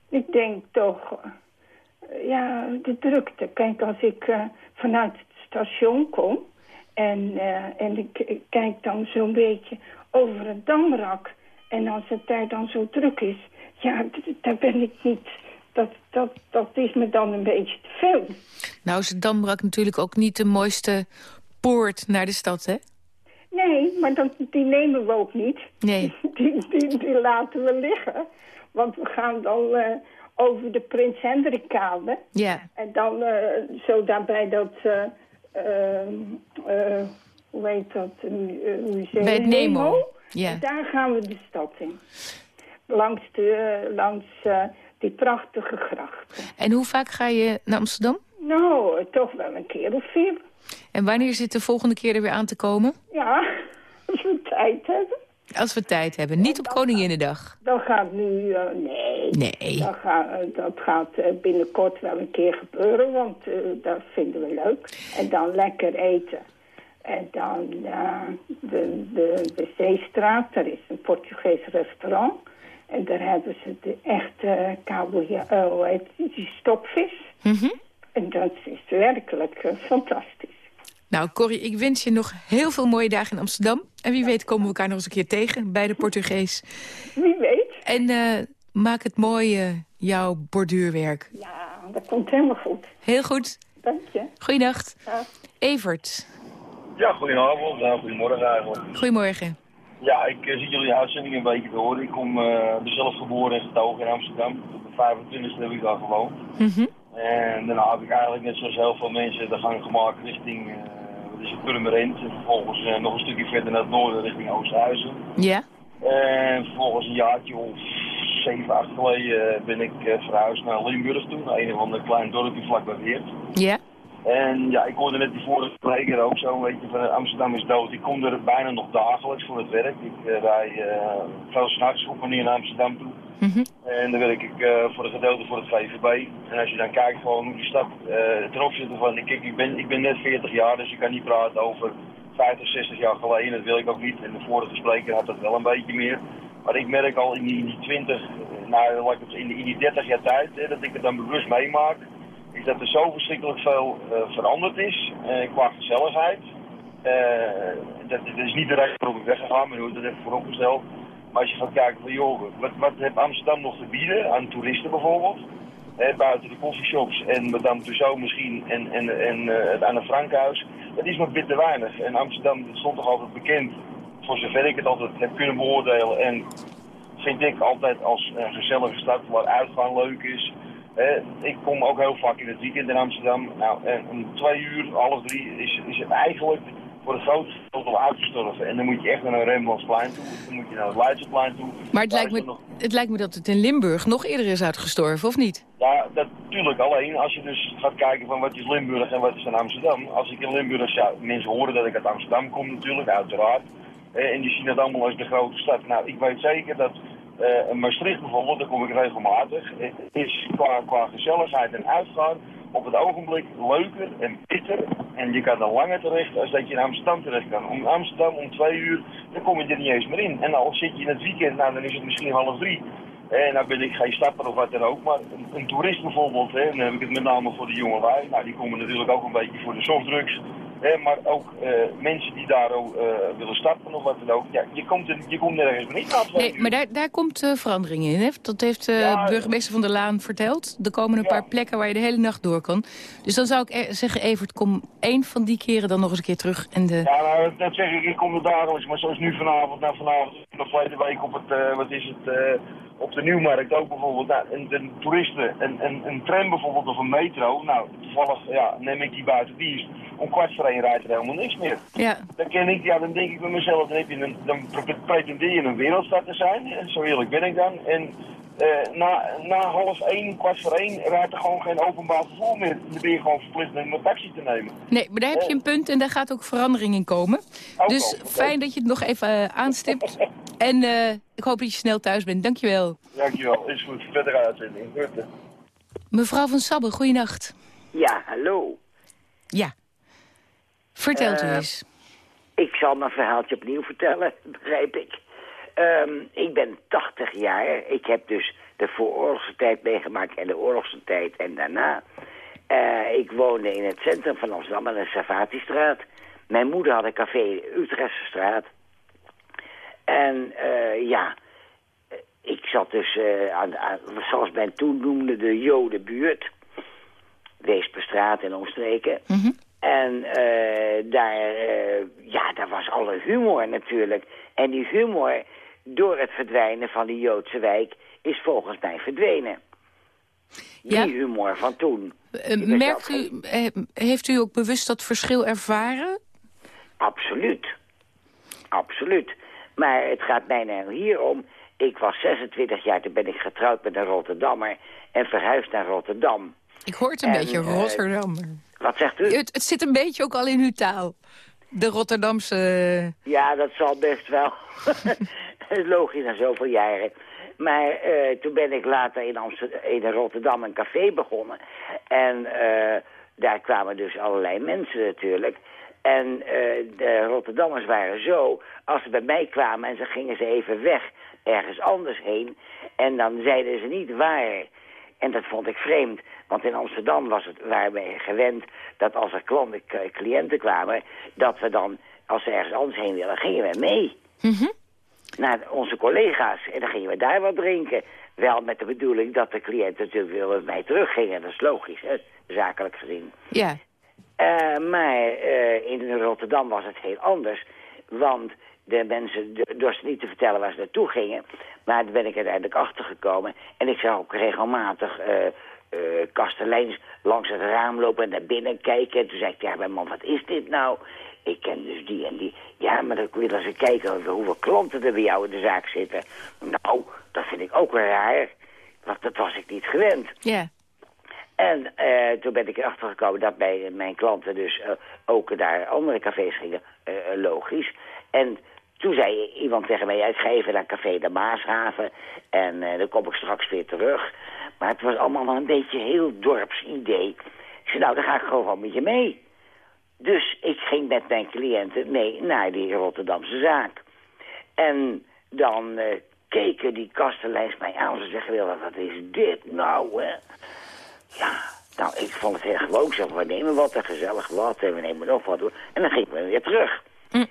Ik denk toch, uh, ja, de drukte. Kijk, als ik uh, vanuit het station kom en, uh, en ik, ik, kijk dan zo'n beetje over het damrak... en als het daar dan zo druk is, ja, daar ben ik niet dat, dat, dat is me dan een beetje te veel. Nou is het Dambrak natuurlijk ook niet de mooiste poort naar de stad, hè? Nee, maar dat, die nemen we ook niet. Nee. Die, die, die laten we liggen. Want we gaan dan uh, over de Prins Hendrikkade. Ja. En dan uh, zo daarbij dat... Uh, hoe heet dat? museum Bij het Nemo. Nemo. Ja. En daar gaan we de stad in. Langs de... langs, die prachtige grachten. En hoe vaak ga je naar Amsterdam? Nou, toch wel een keer of vier. En wanneer zit de volgende keer er weer aan te komen? Ja, als we tijd hebben. Als we tijd hebben, niet op Koninginnedag. Dat gaat nu, uh, nee. Nee. Dat gaat, dat gaat binnenkort wel een keer gebeuren, want uh, dat vinden we leuk. En dan lekker eten. En dan de, de, de Zeestraat, daar is een Portugees restaurant. En daar hebben ze de echte kabeljauw, oh, heet die stokvis. Mm -hmm. En dat is werkelijk uh, fantastisch. Nou, Corrie, ik wens je nog heel veel mooie dagen in Amsterdam. En wie weet komen we elkaar nog eens een keer tegen bij de Portugees. Wie weet. En uh, maak het mooie, jouw borduurwerk. Ja, dat komt helemaal goed. Heel goed. Dank je. Goeienacht. Ja. Evert. Ja, goedenavond. Nou, goedemorgen eigenlijk. Goedemorgen. Ja, ik uh, zie jullie uitzending een beetje te horen. Ik kom uh, zelf geboren en getogen in Amsterdam. Op de 25e heb ik daar gewoond. Mm -hmm. En daarna heb ik eigenlijk net zoals heel veel mensen de gang gemaakt richting uh, Dat is in Purmerend. En vervolgens eh, nog een stukje verder naar het noorden richting Oosthuizen. Ja? En vervolgens een jaartje of zeven, acht geleden eh, ben ik eh, verhuisd naar Limburg toe. Naar een of ander klein dorpje vlakbij Weert. Ja? En ja, ik hoorde net die vorige spreker ook zo, weet je, van Amsterdam is dood. Ik kom er bijna nog dagelijks voor het werk. Ik uh, rij uh, veel s'nachts op en neer naar Amsterdam toe. Mhm. En dan werk ik uh, voor een gedeelte voor het VVB. En als je dan kijkt gewoon hoe die stad ten opzichte van, kijk, ik ben, ik ben net 40 jaar, dus ik kan niet praten over 50, 60 jaar geleden. Dat wil ik ook niet. En de vorige spreker had dat wel een beetje meer. Maar ik merk al in die, in die 20, nou, in, die, in die 30 jaar tijd, hè, dat ik het dan bewust meemaak is dat er zo verschrikkelijk veel uh, veranderd is uh, qua gezelligheid. Uh, dat, dat, is niet de reden waarom ik weggegaan ben, hoe dat even vooropgesteld. Maar als je gaat kijken van joh, wat, wat heeft Amsterdam nog te bieden aan toeristen bijvoorbeeld? Buiten de coffeeshops en Madame Tussauds misschien en, en, en het Anne Frankhuis. Dat is maar bitter weinig. En Amsterdam stond toch altijd bekend, voor zover ik het altijd heb kunnen beoordelen. En vind ik altijd als een gezellige stad waar uitgaan leuk is. Ik kom ook heel vaak in het weekend in Amsterdam. Nou, en om twee uur, half drie, is, is het eigenlijk voor het grootste gedeelte al uitgestorven. En dan moet je echt naar een Rembrandtsplein toe, dan moet je naar het Leidseplein toe. Maar het lijkt, me, nog... het lijkt me dat het in Limburg nog eerder is uitgestorven, of niet? Ja, natuurlijk. Alleen als je dus gaat kijken van wat is Limburg en wat is dan Amsterdam. Als ik in Limburg zou, mensen horen dat ik uit Amsterdam kom natuurlijk, uiteraard. En die zien het allemaal als de grote stad. Nou, ik weet zeker dat uh, Maastricht bijvoorbeeld, daar kom ik regelmatig, is qua, qua gezelligheid en uitgaan op het ogenblik leuker en beter. En je kan er langer terecht als dat je in Amsterdam terecht kan. Om Amsterdam om twee uur, dan kom je er niet eens meer in. En al zit je in het weekend, nou dan is het misschien half drie. En nou ben ik geen stapper of wat dan ook, maar een, een toerist bijvoorbeeld, hè, dan heb ik het met name voor de jongelui. Nou, die komen natuurlijk ook een beetje voor de softdrugs. Hè, maar ook uh, mensen die daar ook uh, willen starten of wat dan ook. Ja, je, komt er, je komt nergens meer niet aan. Nee, maar daar, daar komt uh, verandering in. Hè? Dat heeft ja, burgemeester Van der Laan verteld. Er komen een ja. paar plekken waar je de hele nacht door kan. Dus dan zou ik e zeggen, Evert, kom één van die keren dan nog eens een keer terug. En de... Ja, nou, dat zeg ik. Ik kom er dagelijks. Maar zoals nu vanavond, nou vanavond, nog verleden week op het, wat is het op de Nieuwmarkt ook bijvoorbeeld, nou, een, een toeristen, een, een, een tram bijvoorbeeld of een metro, nou toevallig ja, neem ik die buiten dienst, om kwart voor één rijdt er helemaal niks meer. Ja. Dan ken ik, ja, dan denk ik bij mezelf, dan, heb je een, dan pretendeer je een wereldstad te zijn, zo eerlijk ben ik dan. En uh, na, na half één, kwart voor één, rijdt er gewoon geen openbaar vervoer meer. Dan ben je gewoon verplicht om een taxi te nemen. Nee, maar daar heb je een punt en daar gaat ook verandering in komen. Ook dus al, fijn dat je het nog even uh, aanstipt. en uh, ik hoop dat je snel thuis bent. Dankjewel. Dankjewel, is goed. Verder uitzending. Goed. Mevrouw van Sabbe, goeienacht. Ja, hallo. Ja. Vertelt u eens. Ik zal mijn verhaaltje opnieuw vertellen, begrijp ik. Um, ik ben 80 jaar. Ik heb dus de vooroorlogse tijd meegemaakt en de oorlogse tijd en daarna. Uh, ik woonde in het centrum van Amsterdam aan de Savatistraat. Mijn moeder had een café Utrechtse En uh, ja, ik zat dus uh, aan, aan, zoals men toen noemde, de Jodenbuurt. Weesperstraat en omstreken. Mm -hmm. En daar, ja, daar was alle humor natuurlijk. En die humor door het verdwijnen van die Joodse wijk is volgens mij verdwenen. Ja. Die humor van toen. Uh, merkt u, uh, heeft u ook bewust dat verschil ervaren? Absoluut. Absoluut. Maar het gaat mij nou hier om. Ik was 26 jaar, toen ben ik getrouwd met een Rotterdammer en verhuisd naar Rotterdam. Ik hoor het een en, beetje Rotterdammer. Uh, wat zegt u? Het, het, zit een beetje ook al in uw taal. De Rotterdamse... Ja, dat zal best wel. Logisch na zoveel jaren. Maar uh, toen ben ik later in, Amsterdam, in Rotterdam een café begonnen. En uh, daar kwamen dus allerlei mensen natuurlijk. En uh, de Rotterdammers waren zo, als ze bij mij kwamen en ze gingen ze even weg, ergens anders heen. En dan zeiden ze niet waar. En dat vond ik vreemd, want in Amsterdam was het, waren we gewend dat als er klanten, cliënten kwamen, dat we dan, als ze ergens anders heen wilden, gingen we mee. Mm naar onze collega's. En dan gingen we daar wat drinken. Wel met de bedoeling dat de cliënten natuurlijk weer met mij teruggingen. Dat is logisch, hè? zakelijk gezien. Ja. Uh, maar uh, in Rotterdam was het heel anders. Want de mensen dorsten niet te vertellen waar ze naartoe gingen. Maar daar ben ik uiteindelijk achter gekomen. En ik zag ook regelmatig uh, uh, kasteleins langs het raam lopen en naar binnen kijken. En toen zei ik tegen mijn man, wat is dit nou? Ik ken dus die en die. Ja, maar dan willen ze kijken hoeveel klanten er bij jou in de zaak zitten. Nou, dat vind ik ook wel raar. Want dat was ik niet gewend. Ja. En uh, toen ben ik erachter gekomen dat bij mijn klanten dus uh, ook naar andere cafés gingen. Uh, logisch. En toen zei iemand tegen mij, ik ga even naar Café de Maashaven. En dan kom ik straks weer terug. Maar het was allemaal wel een beetje heel dorps idee. Ik zei, nou, dan ga ik gewoon met je mee. Dus ik ging met mijn cliënten mee naar die Rotterdamse zaak. En dan keken die kasteleins mij aan. Ze zeggen, wat is dit nou, hè? Ja, nou, ik vond het heel gewoon. Zeg, we nemen wat, een gezellig wat en we nemen nog wat. En dan ging ik weer terug. Hm.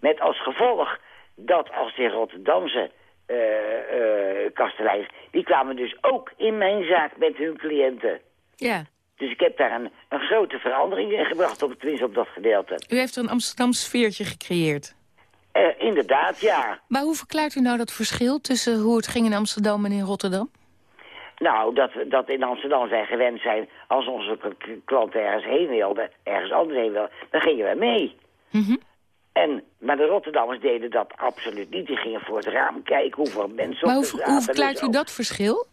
Met als gevolg dat als die Rotterdamse uh, uh, kasteleins... die kwamen dus ook in mijn zaak met hun cliënten. Ja. Dus ik heb daar een, een grote verandering in gebracht, op, tenminste op dat gedeelte. U heeft er een Amsterdam sfeertje gecreëerd. Uh, inderdaad, ja. Maar hoe verklaart u nou dat verschil tussen hoe het ging in Amsterdam en in Rotterdam? Nou, dat, dat in Amsterdam zij gewend zijn, als onze klanten ergens heen wilden, ergens anders heen wilden, dan gingen we mee. Mm -hmm. En, maar de Rotterdammers deden dat absoluut niet. Die gingen voor het raam kijken hoeveel mensen maar op hoe, hoe verklaart u dat verschil?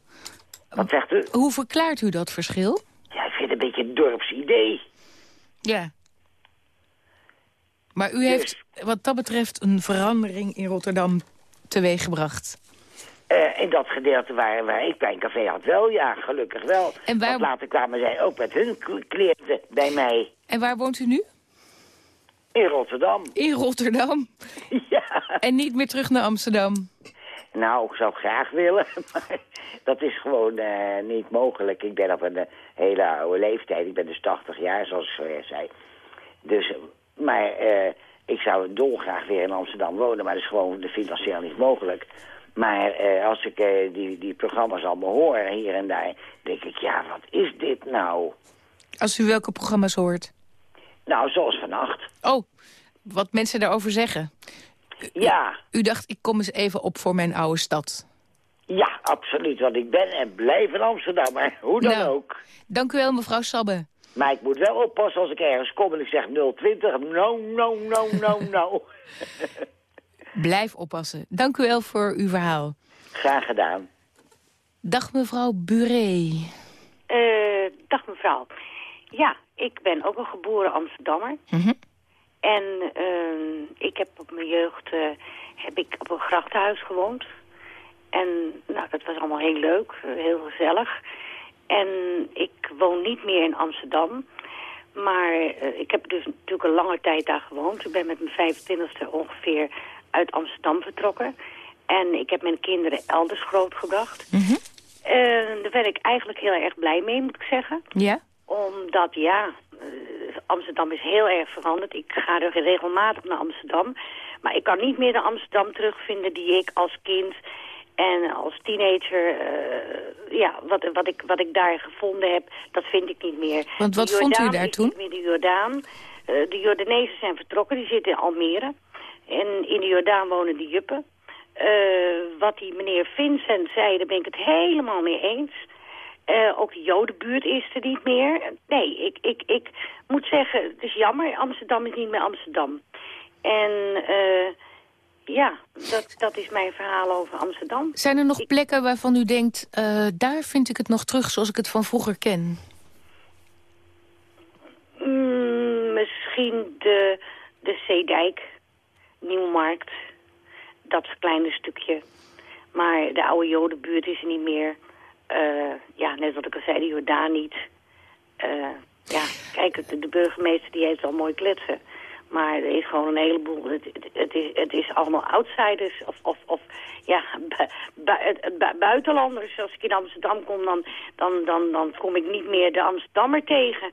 Wat zegt u? Hoe verklaart u dat verschil? Ja, ik vind het een beetje een dorps idee. Ja. Maar u heeft wat dat betreft een verandering in Rotterdam teweeggebracht. Uh, in dat gedeelte waar, waar ik bij een café had wel, ja, gelukkig wel. En waar... Want later kwamen zij ook met hun cliënten bij mij. En waar woont u nu? In Rotterdam. In Rotterdam? Ja. En niet meer terug naar Amsterdam? Nou, ik zou graag willen, maar dat is gewoon uh, niet mogelijk. Ik ben op een uh, hele oude leeftijd. Ik ben dus 80 jaar, zoals ik zo zei. Dus, maar ik zou dolgraag weer in Amsterdam wonen, maar dat is gewoon financieel niet mogelijk. Maar eh, als ik eh, die, die programma's allemaal hoor hier en daar, denk ik, ja, wat is dit nou? Als u welke programma's hoort? Nou, zoals vannacht. Oh, wat mensen daarover zeggen. Ja. U, u dacht, ik kom eens even op voor mijn oude stad. Ja, absoluut. Want ik ben en blijf in Amsterdam, maar hoe dan nou, ook. Dank u wel, mevrouw Sabbe. Maar ik moet wel oppassen als ik ergens kom en ik zeg 020. No, no, no, no, no. Blijf oppassen. Dank u wel voor uw verhaal. Graag gedaan. Dag mevrouw Buré. Uh, dag mevrouw. Ja, ik ben ook een geboren Amsterdammer. Mm -hmm. En uh, ik heb op mijn jeugd uh, heb ik op een grachtenhuis gewoond. En nou, dat was allemaal heel leuk, heel gezellig. En ik woon niet meer in Amsterdam. Maar uh, ik heb dus natuurlijk een lange tijd daar gewoond. Ik ben met mijn 25e ongeveer uit Amsterdam vertrokken. En ik heb mijn kinderen elders grootgebracht. Mm -hmm. daar ben ik eigenlijk heel erg blij mee, moet ik zeggen. Ja? Omdat, ja, Amsterdam is heel erg veranderd. Ik ga er regelmatig naar Amsterdam. Maar ik kan niet meer de Amsterdam terugvinden die ik als kind en als teenager, uh, ja, wat, wat, ik, wat ik daar gevonden heb, dat vind ik niet meer. Want wat vond u daar toen? Meer de Jordaan. Uh, de Jordanezen zijn vertrokken, die zitten in Almere. En in de Jordaan wonen de Juppen. Uh, wat die meneer Vincent zei, daar ben ik het helemaal mee eens. Uh, ook de Jodenbuurt is er niet meer. Nee, ik, ik, ik moet zeggen, het is jammer, Amsterdam is niet meer Amsterdam. En uh, ja, dat, dat is mijn verhaal over Amsterdam. Zijn er nog ik... plekken waarvan u denkt, daar vind ik het nog terug zoals ik het van vroeger ken? Mm, misschien de, de Zeedijk. Nieuwmarkt, dat kleine stukje. Maar de oude Jodenbuurt is er niet meer. Uh, ja, net wat ik al zei, de Jordaan niet. Uh, ja, kijk, de, de, burgemeester die heeft wel mooi kletsen. Maar er is gewoon een heleboel... Het, het, het is, het is allemaal outsiders of, of, of ja, bu, bu, bu, buitenlanders. Als ik in Amsterdam kom, dan, dan, dan, dan kom ik niet meer de Amsterdammer tegen.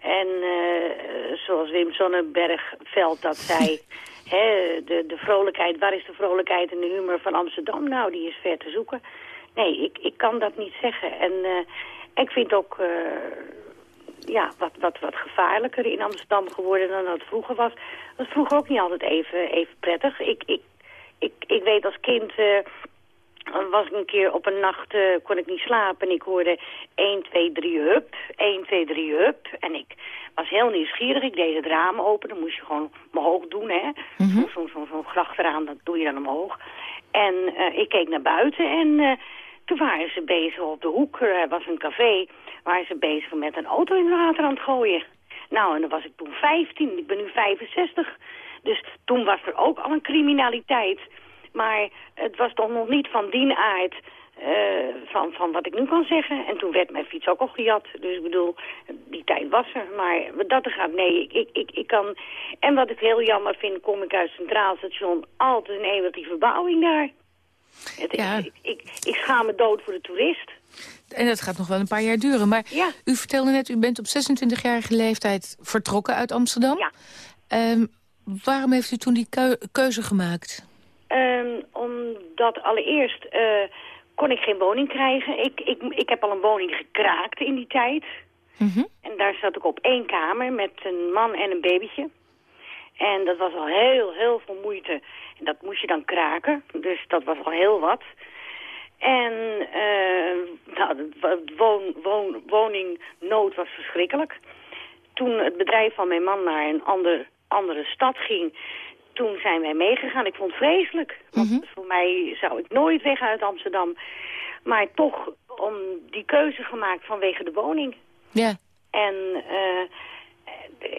En uh, zoals Wim Sonnenbergveld dat zei... He, de, de vrolijkheid, waar is de vrolijkheid en de humor van Amsterdam? Nou, die is ver te zoeken. Nee, ik, ik kan dat niet zeggen. En uh, ik vind ook uh, ja, wat, wat, wat gevaarlijker in Amsterdam geworden dan dat vroeger was. Dat was vroeger ook niet altijd even, even prettig. Ik, ik, ik, ik weet als kind uh, was ik een keer op een nacht, eh, kon ik niet slapen. En ik hoorde 1, 2, 3, hup, 1, 2, 3, hup. En ik was heel nieuwsgierig. Ik deed het raam open. Dan moest je gewoon omhoog doen, hè. Zo'n zo, zo, zo grachteraan, dat doe je dan omhoog. En uh, ik keek naar buiten en uh, toen waren ze bezig op de hoek. Er was een café. Waren ze bezig met een auto in het water aan het gooien. Nou, en dan was ik toen 15. Ik ben nu 65. Dus toen was er ook al een criminaliteit. Maar het was toch nog niet van die aard uh, van, van wat ik nu kan zeggen. En toen werd mijn fiets ook al gejat. Dus ik bedoel, die tijd was er. Maar dat er gaat, nee, ik, ik, ik kan... En wat ik heel jammer vind, kom ik uit Centraal Station... altijd een eeuwig die verbouwing daar. Het, ja. ik, ik, ik schaam me dood voor de toerist. En dat gaat nog wel een paar jaar duren. Maar ja. u vertelde net, u bent op 26-jarige leeftijd vertrokken uit Amsterdam. Ja. Um, waarom heeft u toen die keuze gemaakt? Um, omdat allereerst uh, kon ik geen woning krijgen. Ik, ik, ik heb al een woning gekraakt in die tijd. Mm -hmm. En daar zat ik op één kamer met een man en een babytje. En dat was al heel, heel veel moeite. En dat moest je dan kraken. Dus dat was al heel wat. En uh, nou, woon, woningnood was verschrikkelijk. Toen het bedrijf van mijn man naar een ander, andere stad ging toen zijn wij meegegaan. Ik vond het vreselijk. Want mhm. voor mij zou ik nooit weg uit Amsterdam. Maar toch om die keuze gemaakt vanwege de woning. Ja. En uh,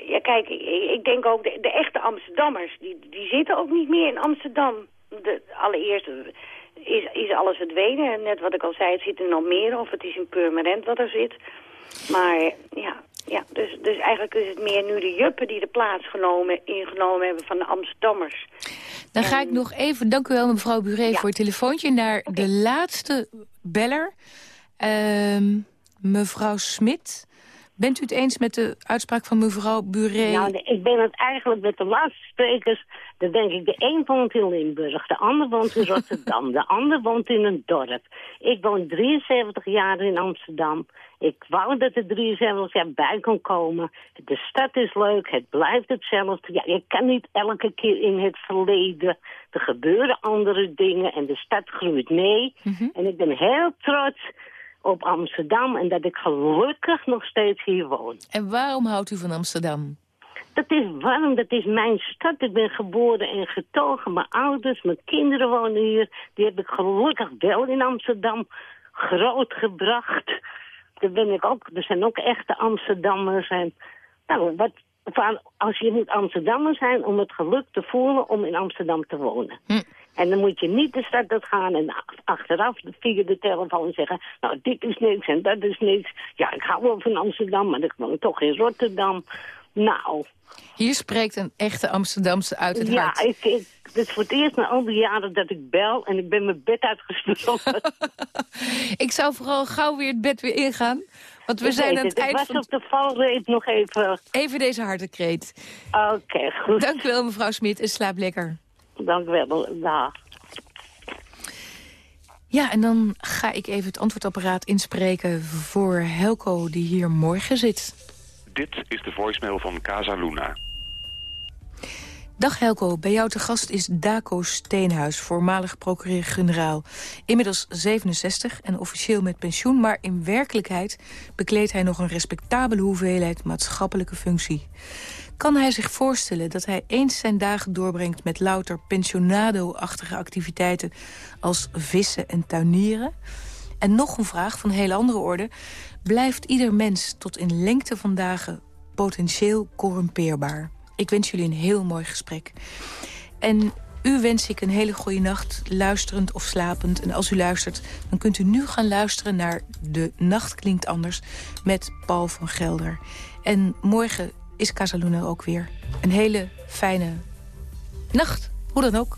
ja, kijk, ik, denk ook, de, de, echte Amsterdammers, die, die zitten ook niet meer in Amsterdam. De, allereerst is, is alles verdwenen. Net wat ik al zei, het zit nog meer of het is een permanent wat er zit. Maar ja, ja, dus, dus eigenlijk is het meer nu de juppen die de plaats genomen, ingenomen hebben van de Amsterdammers. Dan ga ik nog even, dank u wel mevrouw Buré voor het telefoontje, naar de laatste beller. Uh, mevrouw Smit. Bent u het eens met de uitspraak van mevrouw Buré? Nou, ik ben het eigenlijk met de laatste sprekers. Dan denk ik, de een woont in Limburg, de ander woont in Rotterdam, de ander woont in een dorp. Ik woon 73 jaar in Amsterdam. Ik wou dat er 73 jaar bij kon komen. De stad is leuk, het blijft hetzelfde. Ja, je kan niet elke keer in het verleden. Er gebeuren andere dingen en de stad groeit mee. Mhm. En ik ben heel trots op Amsterdam en dat ik gelukkig nog steeds hier woon. En waarom houdt u van Amsterdam? Dat is warm, dat is mijn stad. Ik ben geboren en getogen. Mijn ouders, mijn kinderen wonen hier. Die heb ik gelukkig wel in Amsterdam grootgebracht. Daar ben ik ook, er zijn ook echte Amsterdammers. En, nou, wat, als je moet Amsterdammer zijn om het geluk te voelen om in Amsterdam te wonen. Hm. En dan moet je niet de stad uit gaan en achteraf via de telefoon zeggen... nou, dit is niks en dat is niks. Ja, ik hou wel van Amsterdam, maar ik woon toch in Rotterdam. Nou... Hier spreekt een echte Amsterdamse uit het ja, hart. Ja, ik, ik, het is voor het eerst na al die jaren dat ik bel en ik ben mijn bed uitgesproken. ik zou vooral gauw weer het bed weer ingaan. Want we zijn aan het, eind was van... op de valreep nog even... Even deze hartekreet. Oké, goed. Dank u wel, mevrouw Smit, en slaap lekker. Dank u wel, dag. Ja, en dan ga ik even het antwoordapparaat inspreken voor Helco, die hier morgen zit. Dit is de voicemail van Casa Luna. Dag Helco, bij jou te gast is Daco Steenhuis, voormalig procureur-generaal. Inmiddels 67 en officieel met pensioen, maar in werkelijkheid bekleedt hij nog een respectabele hoeveelheid maatschappelijke functie. Kan hij zich voorstellen dat hij eens zijn dagen doorbrengt met louter pensionado-achtige activiteiten als vissen en tuinieren? En nog een vraag van een hele andere orde. Blijft ieder mens tot in lengte van dagen potentieel corrumpeerbaar? Ik wens jullie een heel mooi gesprek. En u wens ik een hele goede nacht, luisterend of slapend. En als u luistert, dan kunt u nu gaan luisteren naar De Nacht Klinkt Anders... met Paul van Gelder. En morgen is Casaluna ook weer. Een hele fijne nacht, hoe dan ook.